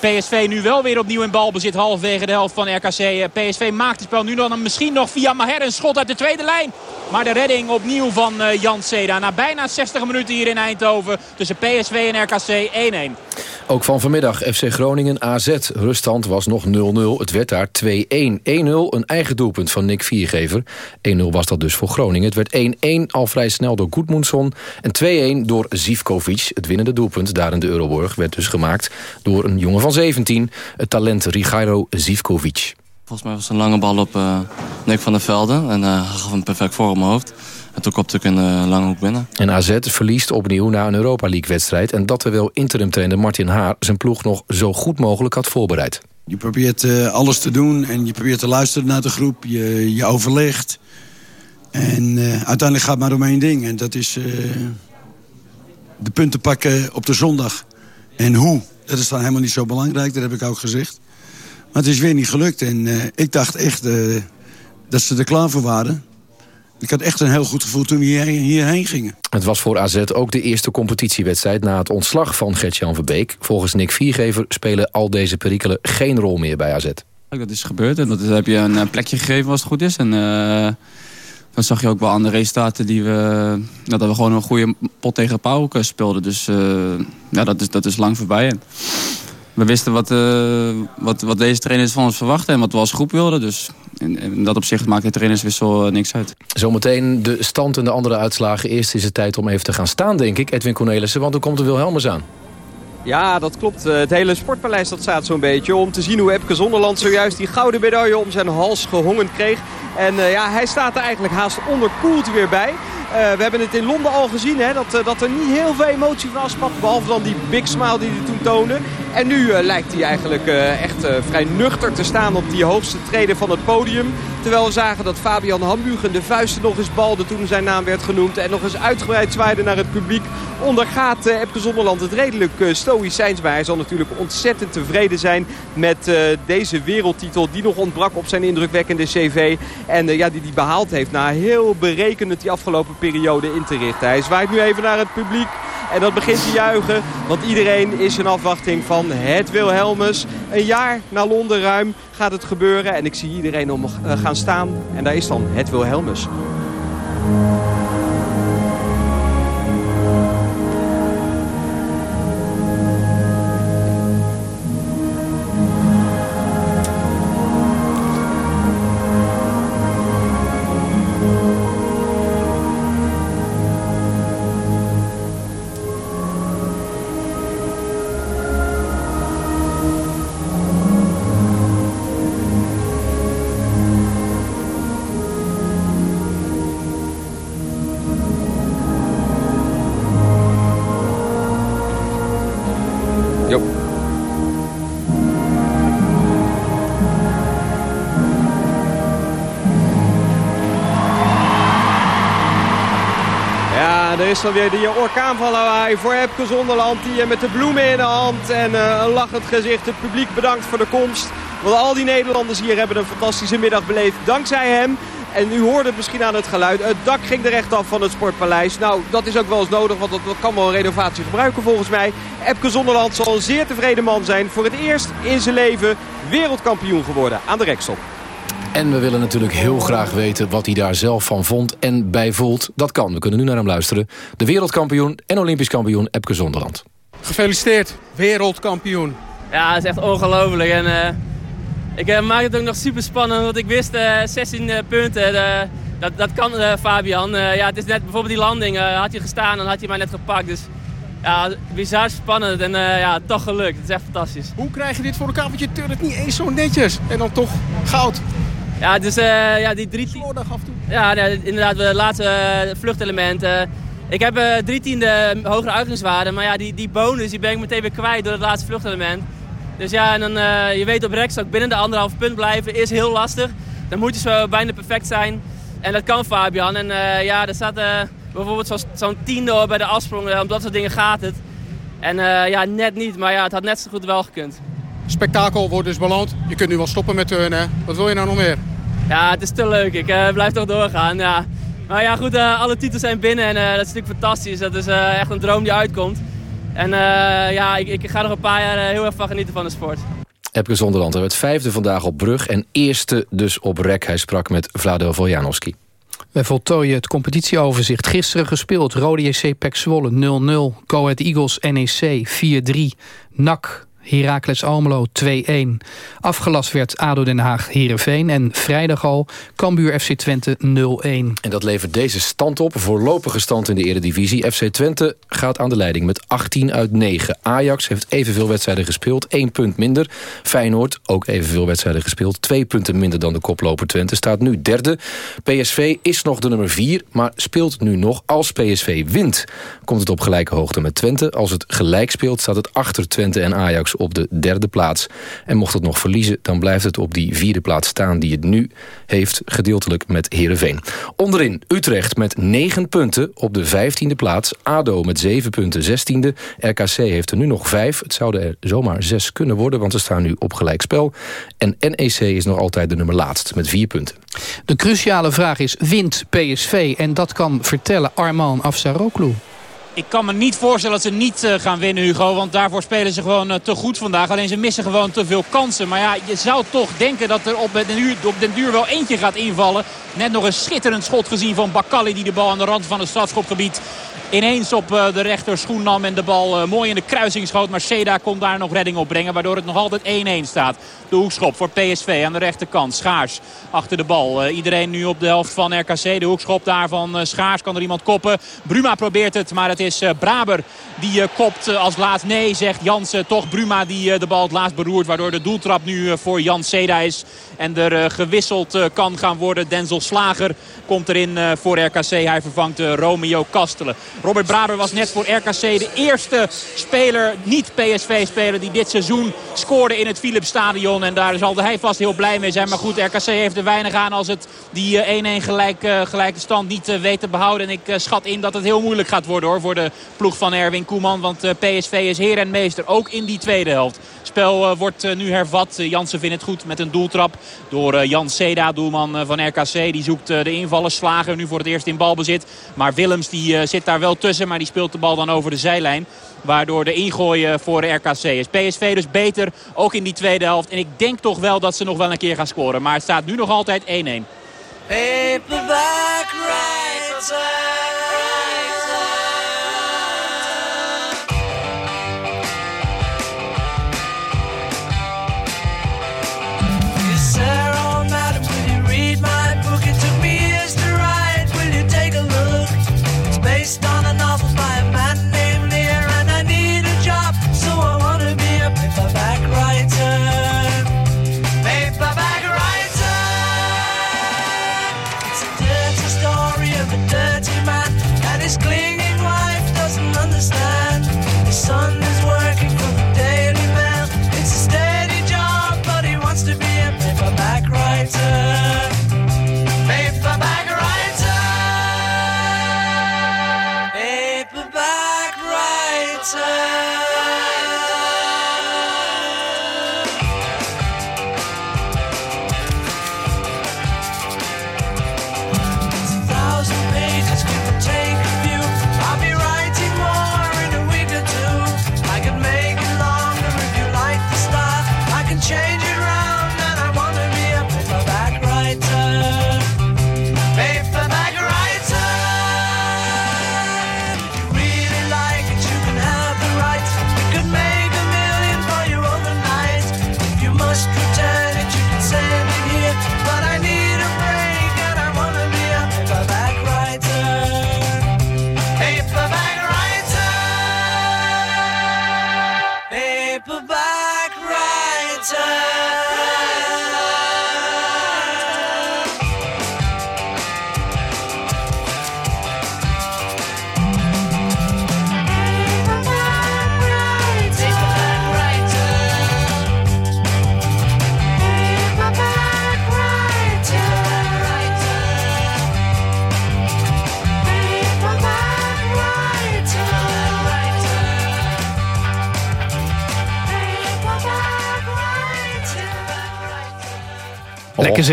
PSV nu wel weer opnieuw in balbezit halverwege de helft van RKC. PSV maakt het spel nu dan misschien nog via Maher een schot uit de tweede lijn. Maar de redding opnieuw van Jan Seda. Na bijna 60 minuten hier in Eindhoven tussen PSV en RKC 1-1. Ook van vanmiddag FC Groningen AZ. Ruststand was nog 0-0. Het werd daar 2-1. 1-0 een eigen doelpunt van Nick Viergever. 1-0 was dat dus voor Groningen. Het werd 1-1 al vrij snel door Goedmundsson. En 2-1 door Zivkovic. Het winnende doelpunt daar in de Euroborg werd dus gemaakt... door een jongen van 17, het talent Rigairo Zivkovic. Volgens mij was het een lange bal op uh, Nick van der Velde. En uh, hij gaf hem perfect voor op mijn hoofd. En toen kopte ik een uh, lange hoek binnen. En AZ verliest opnieuw na een Europa League-wedstrijd. En dat terwijl interimtrainer Martin Haar zijn ploeg nog zo goed mogelijk had voorbereid. Je probeert uh, alles te doen en je probeert te luisteren naar de groep. Je, je overlegt. En uh, uiteindelijk gaat het maar om één ding. En dat is de punten pakken op de zondag. En hoe? Dat is dan helemaal niet zo belangrijk, dat heb ik ook gezegd. Maar het is weer niet gelukt. En ik dacht echt dat ze er klaar voor waren. Ik had echt een heel goed gevoel toen we hierheen gingen. Het was voor AZ ook de eerste competitiewedstrijd na het ontslag van Gert-Jan Verbeek. Volgens Nick Viergever spelen al deze perikelen geen rol meer bij AZ. Dat is gebeurd en dat heb je een plekje gegeven als het goed is. En uh, dan zag je ook wel aan de resultaten die we... Dat we gewoon een goede pot tegen Pauw speelden. Dus uh, ja, dat, is, dat is lang voorbij we wisten wat, uh, wat, wat deze trainers van ons verwachten en wat we als groep wilden. Dus in, dat opzicht maakt de trainerswissel niks uit. Zometeen de stand en de andere uitslagen. Eerst is het tijd om even te gaan staan, denk ik, Edwin Cornelissen. Want dan komt er Wilhelmus aan. Ja, dat klopt. Eh, het hele sportpaleis dat staat zo'n beetje om te zien hoe Epke Zonderland zojuist die gouden medaille om zijn hals gehongen kreeg. En uh, ja, hij staat er eigenlijk haast onderkoeld weer bij. Uh, we hebben het in Londen al gezien, hè, dat, dat er niet heel veel emotie van. Behalve dan die big smile die hij toen toonde. En nu uh, lijkt hij eigenlijk echt vrij nuchter te staan op die hoogste treden van het podium. Terwijl we zagen dat Fabian Hambugen de vuisten nog eens balde toen zijn naam werd genoemd. En nog eens uitgebreid zwaaide naar het publiek. Ondergaat Epke Zonderland het redelijk stoïcijns. Maar hij zal natuurlijk ontzettend tevreden zijn met deze wereldtitel. Die nog ontbrak op zijn indrukwekkende cv. En ja, die hij behaald heeft na heel berekenend die afgelopen periode in te richten. Hij zwaait nu even naar het publiek. En dat begint te juichen. Want iedereen is in afwachting van het Wilhelmus. Een jaar na Londen ruim gaat het gebeuren. En ik zie iedereen om uh, gaan staan. En daar is dan het Wilhelmus. Is dan weer die orkaan van Hawaii voor Epke Zonderland. Die met de bloemen in de hand en een lachend gezicht het publiek bedankt voor de komst. Want al die Nederlanders hier hebben een fantastische middag beleefd dankzij hem. En u hoorde het misschien aan het geluid. Het dak ging er echt af van het Sportpaleis. Nou, dat is ook wel eens nodig, want dat kan wel een renovatie gebruiken volgens mij. Epke Zonderland zal een zeer tevreden man zijn. Voor het eerst in zijn leven wereldkampioen geworden aan de rekstop. En we willen natuurlijk heel graag weten wat hij daar zelf van vond en bij voelt. Dat kan, we kunnen nu naar hem luisteren. De wereldkampioen en olympisch kampioen Epke Zonderland. Gefeliciteerd, wereldkampioen. Ja, het is echt ongelooflijk. En, uh, ik uh, maak het ook nog super spannend, want ik wist uh, 16 punten. dat, dat kan Fabian. ja, het is net bijvoorbeeld die landing. had je gestaan, dan had je mij net gepakt. Dus ja, bizar spannend en ja, toch gelukt. Het is echt fantastisch. Hoe krijg je dit voor elkaar? Want je turnt niet eens zo netjes. En dan toch goud. Ja, dus ja, die drie... Slordig af toe. Ja, nee, inderdaad, de laatste uh, vluchtelement. Uh, ik heb drie tiende hogere uitgangswaarde, maar ja, die, die bonus die ben ik meteen weer kwijt door het laatste vluchtelement. Dus ja, en dan, je weet op rechts binnen de anderhalf punt blijven is heel lastig. Dan moet je zo bijna perfect zijn. En dat kan Fabian. En ja, er staat bijvoorbeeld zo'n zo tiende bij de afsprong. om dat soort dingen gaat het. En ja, net niet, maar ja, het had net zo goed wel gekund. Spektakel wordt dus beloond. Je kunt nu wel stoppen met turnen. Wat wil je nou nog meer? Ja, het is te leuk. Ik uh, blijf toch doorgaan. Ja. Maar ja, goed, uh, alle titels zijn binnen en uh, dat is natuurlijk fantastisch. Dat is echt een droom die uitkomt. En ja, ik, ik, ga nog een paar jaar heel erg van genieten van de sport. Epke Zonderland werd vijfde vandaag op brug en eerste dus op rek. Hij sprak met Vlado Voljanowski. We voltooien het competitieoverzicht. Gisteren gespeeld. Rode JC Pek Zwolle 0-0. Go Ahead Eagles NEC 4-3. NAC Heracles Almelo 2-1. Afgelast werd ADO Den Haag Heerenveen. En vrijdag al Cambuur FC Twente 0-1. En dat levert deze stand op. Voorlopige stand in de eredivisie. FC Twente gaat aan de leiding met 18 uit 9. Ajax heeft evenveel wedstrijden gespeeld. 1 punt minder. Feyenoord ook evenveel wedstrijden gespeeld. 2 punten minder dan de koploper Twente. Staat nu derde. PSV is nog de nummer 4. Maar speelt nu nog. Als PSV wint komt het op gelijke hoogte met Twente. Als het gelijk speelt staat het achter Twente en Ajax op de derde plaats. En mocht het nog verliezen, dan blijft het op die vierde plaats staan... die het nu heeft, gedeeltelijk met Heerenveen. Onderin Utrecht met 9 punten op de vijftiende plaats. ADO met 7 punten, zestiende. RKC heeft er nu nog 5. Het zouden er zomaar 6 kunnen worden, want ze staan nu op gelijk spel. En NEC is nog altijd de nummer laatst met 4 punten. De cruciale vraag is, wint PSV? En dat kan vertellen Arman Afsaroglu. Ik kan me niet voorstellen dat ze niet uh, gaan winnen, Hugo. Want daarvoor spelen ze gewoon uh, te goed vandaag. Alleen ze missen gewoon te veel kansen. Maar ja, je zou toch denken dat er op den, duur, op den duur wel eentje gaat invallen. Net nog een schitterend schot gezien van Bakali. Die de bal aan de rand van het strafschopgebied ineens op uh, de rechterschoen nam. En de bal mooi in de kruising schoot. Maar Seda kon daar nog redding op brengen. Waardoor het nog altijd 1-1 staat. De hoekschop voor PSV aan de rechterkant. Schaars achter de bal. iedereen nu op de helft van RKC. De hoekschop daar van Schaars. Kan er iemand koppen. Bruma probeert het. Maar het is Braber die kopt als laatst. Nee, zegt Jansen. Toch Bruma die de bal het laatst beroert. Waardoor de doeltrap nu voor Jan Seda is. En er gewisseld kan gaan worden. Denzel Slager komt erin voor RKC. Hij vervangt Romeo Kastelen. Robert Braber was net voor RKC de eerste speler, niet PSV-speler... die dit seizoen scoorde in het Philips Stadion. En daar zal hij vast heel blij mee zijn. Maar goed, RKC heeft er weinig aan als het die 1-1 gelijk, gelijke stand niet weet te behouden. En ik schat in dat het heel moeilijk gaat worden hoor, voor de ploeg van Erwin Koeman. Want PSV is heer en meester, ook in die tweede helft. Spel wordt nu hervat. Jansen vindt het goed met een doeltrap door Jan Seda, doelman van RKC. Die zoekt de invallen, slagen nu voor het eerst in balbezit. Maar Willems die zit daar wel tussen, maar die speelt de bal dan over de zijlijn. Waardoor de ingooi voor RKC is. PSV dus beter, ook in die tweede helft. En ik denk toch wel dat ze nog wel een keer gaan scoren. Maar het staat nu nog altijd 1-1. Paperback Lekker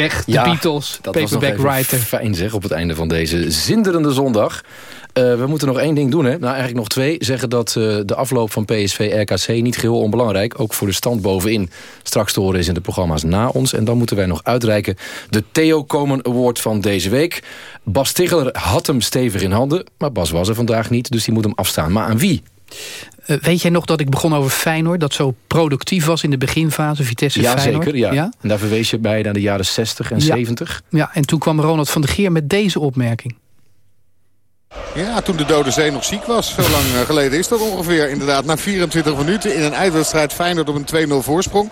zeg, de Beatles, dat Paperback Writer. Fijn zeg, op het einde van deze zinderende zondag. Uh, we moeten nog één ding doen, hè? Nou, eigenlijk nog twee. Zeggen dat uh, de afloop van PSV-RKC niet geheel onbelangrijk... ook voor de stand bovenin straks te horen is in de programma's na ons. En dan moeten wij nog uitreiken de Theo Komen Award van deze week. Bas Tiggeler had hem stevig in handen, maar Bas was er vandaag niet... dus die moet hem afstaan. Maar aan wie? Uh, weet jij nog dat ik begon over Feyenoord... dat zo productief was in de beginfase, Vitesse ja, Feyenoord? Zeker, ja, ja. En daar verwees je bij naar de jaren 60 en ja. 70. Ja, en toen kwam Ronald van der Geer met deze opmerking. Ja, toen de Dode Zee nog ziek was. Zo lang geleden is dat ongeveer. Inderdaad, na 24 minuten in een uitwedstrijd Feyenoord op een 2-0 voorsprong.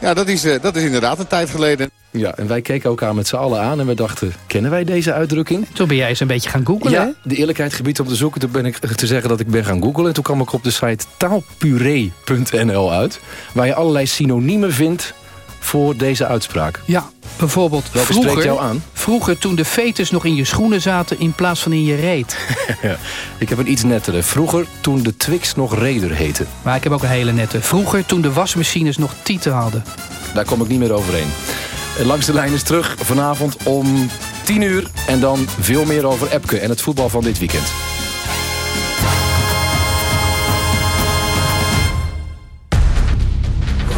Ja, dat is, dat is inderdaad een tijd geleden. Ja, en wij keken elkaar met z'n allen aan en we dachten, kennen wij deze uitdrukking? Toen ben jij eens een beetje gaan googlen, Ja, hè? de eerlijkheid gebied om te zoeken. Toen ben ik te zeggen dat ik ben gaan googlen. En toen kwam ik op de site taalpuree.nl uit. Waar je allerlei synoniemen vindt voor deze uitspraak. Ja, bijvoorbeeld Welke vroeger, spreekt jou aan? vroeger toen de fetus nog in je schoenen zaten in plaats van in je reet. (laughs) ja, ik heb een iets nettere. Vroeger toen de Twix nog Raider heette. Maar ik heb ook een hele nette. Vroeger toen de wasmachines nog tieten hadden. Daar kom ik niet meer overheen. Langs de lijn is terug vanavond om 10 uur. En dan veel meer over Epke en het voetbal van dit weekend.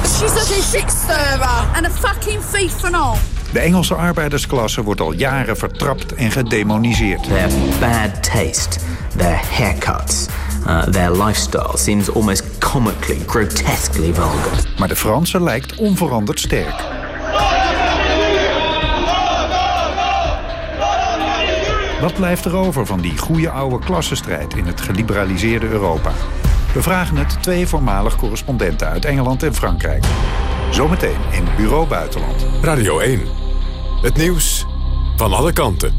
She's a shit stirrer and a fucking thief and all. De Engelse arbeidersklasse wordt al jaren vertrapt en gedemoniseerd. Their bad taste, their haircuts, uh, their lifestyle seems almost comically, grotesquely vulgar. Maar de Franse lijkt onveranderd sterk. Wat blijft er over van die goede oude klassenstrijd in het geliberaliseerde Europa? We vragen het twee voormalig correspondenten uit Engeland en Frankrijk. Zometeen in Bureau Buitenland. Radio 1. Het nieuws van alle kanten.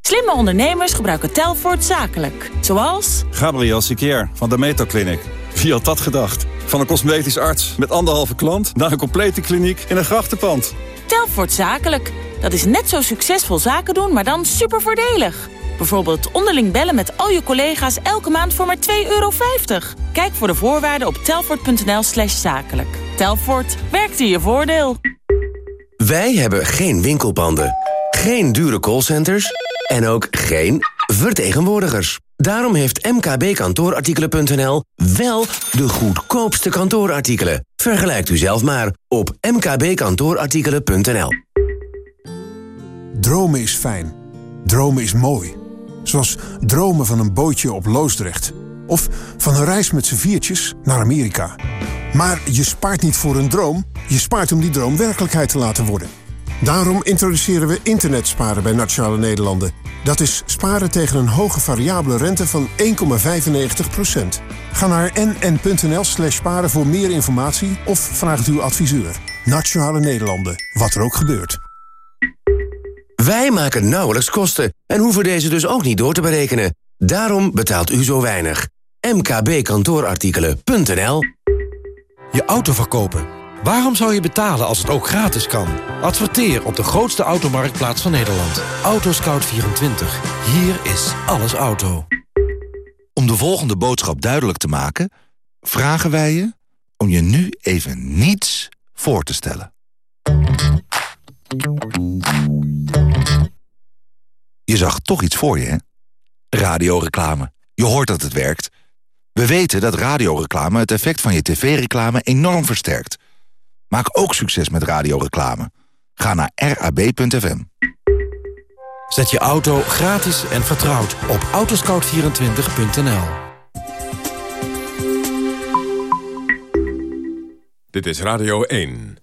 Slimme ondernemers gebruiken Telfort zakelijk. Zoals... Gabriel Sikier van de Meto Clinic. Wie had dat gedacht? Van een cosmetisch arts met anderhalve klant... naar een complete kliniek in een grachtenpand. Telfort zakelijk. Dat is net zo succesvol zaken doen, maar dan super voordelig. Bijvoorbeeld onderling bellen met al je collega's elke maand voor maar 2,50 euro. Kijk voor de voorwaarden op telfort.nl slash zakelijk. Telfort, werkt in je voordeel. Wij hebben geen winkelpanden, geen dure callcenters en ook geen vertegenwoordigers. Daarom heeft mkbkantoorartikelen.nl wel de goedkoopste kantoorartikelen. Vergelijkt u zelf maar op mkbkantoorartikelen.nl. Dromen is fijn. Dromen is mooi. Zoals dromen van een bootje op Loosdrecht. Of van een reis met z'n viertjes naar Amerika. Maar je spaart niet voor een droom. Je spaart om die droom werkelijkheid te laten worden. Daarom introduceren we internetsparen bij Nationale Nederlanden. Dat is sparen tegen een hoge variabele rente van 1,95%. Ga naar nn.nl slash sparen voor meer informatie of vraag het uw adviseur. Nationale Nederlanden, wat er ook gebeurt. Wij maken nauwelijks kosten en hoeven deze dus ook niet door te berekenen. Daarom betaalt u zo weinig. mkbkantoorartikelen.nl Je auto verkopen. Waarom zou je betalen als het ook gratis kan? Adverteer op de grootste automarktplaats van Nederland. Autoscout24. Hier is alles auto. Om de volgende boodschap duidelijk te maken... vragen wij je om je nu even niets voor te stellen. Je zag toch iets voor je, hè? Radioreclame. Je hoort dat het werkt. We weten dat radioreclame het effect van je tv-reclame enorm versterkt. Maak ook succes met radioreclame. Ga naar rab.fm. Zet je auto gratis en vertrouwd op autoscout24.nl. Dit is Radio 1.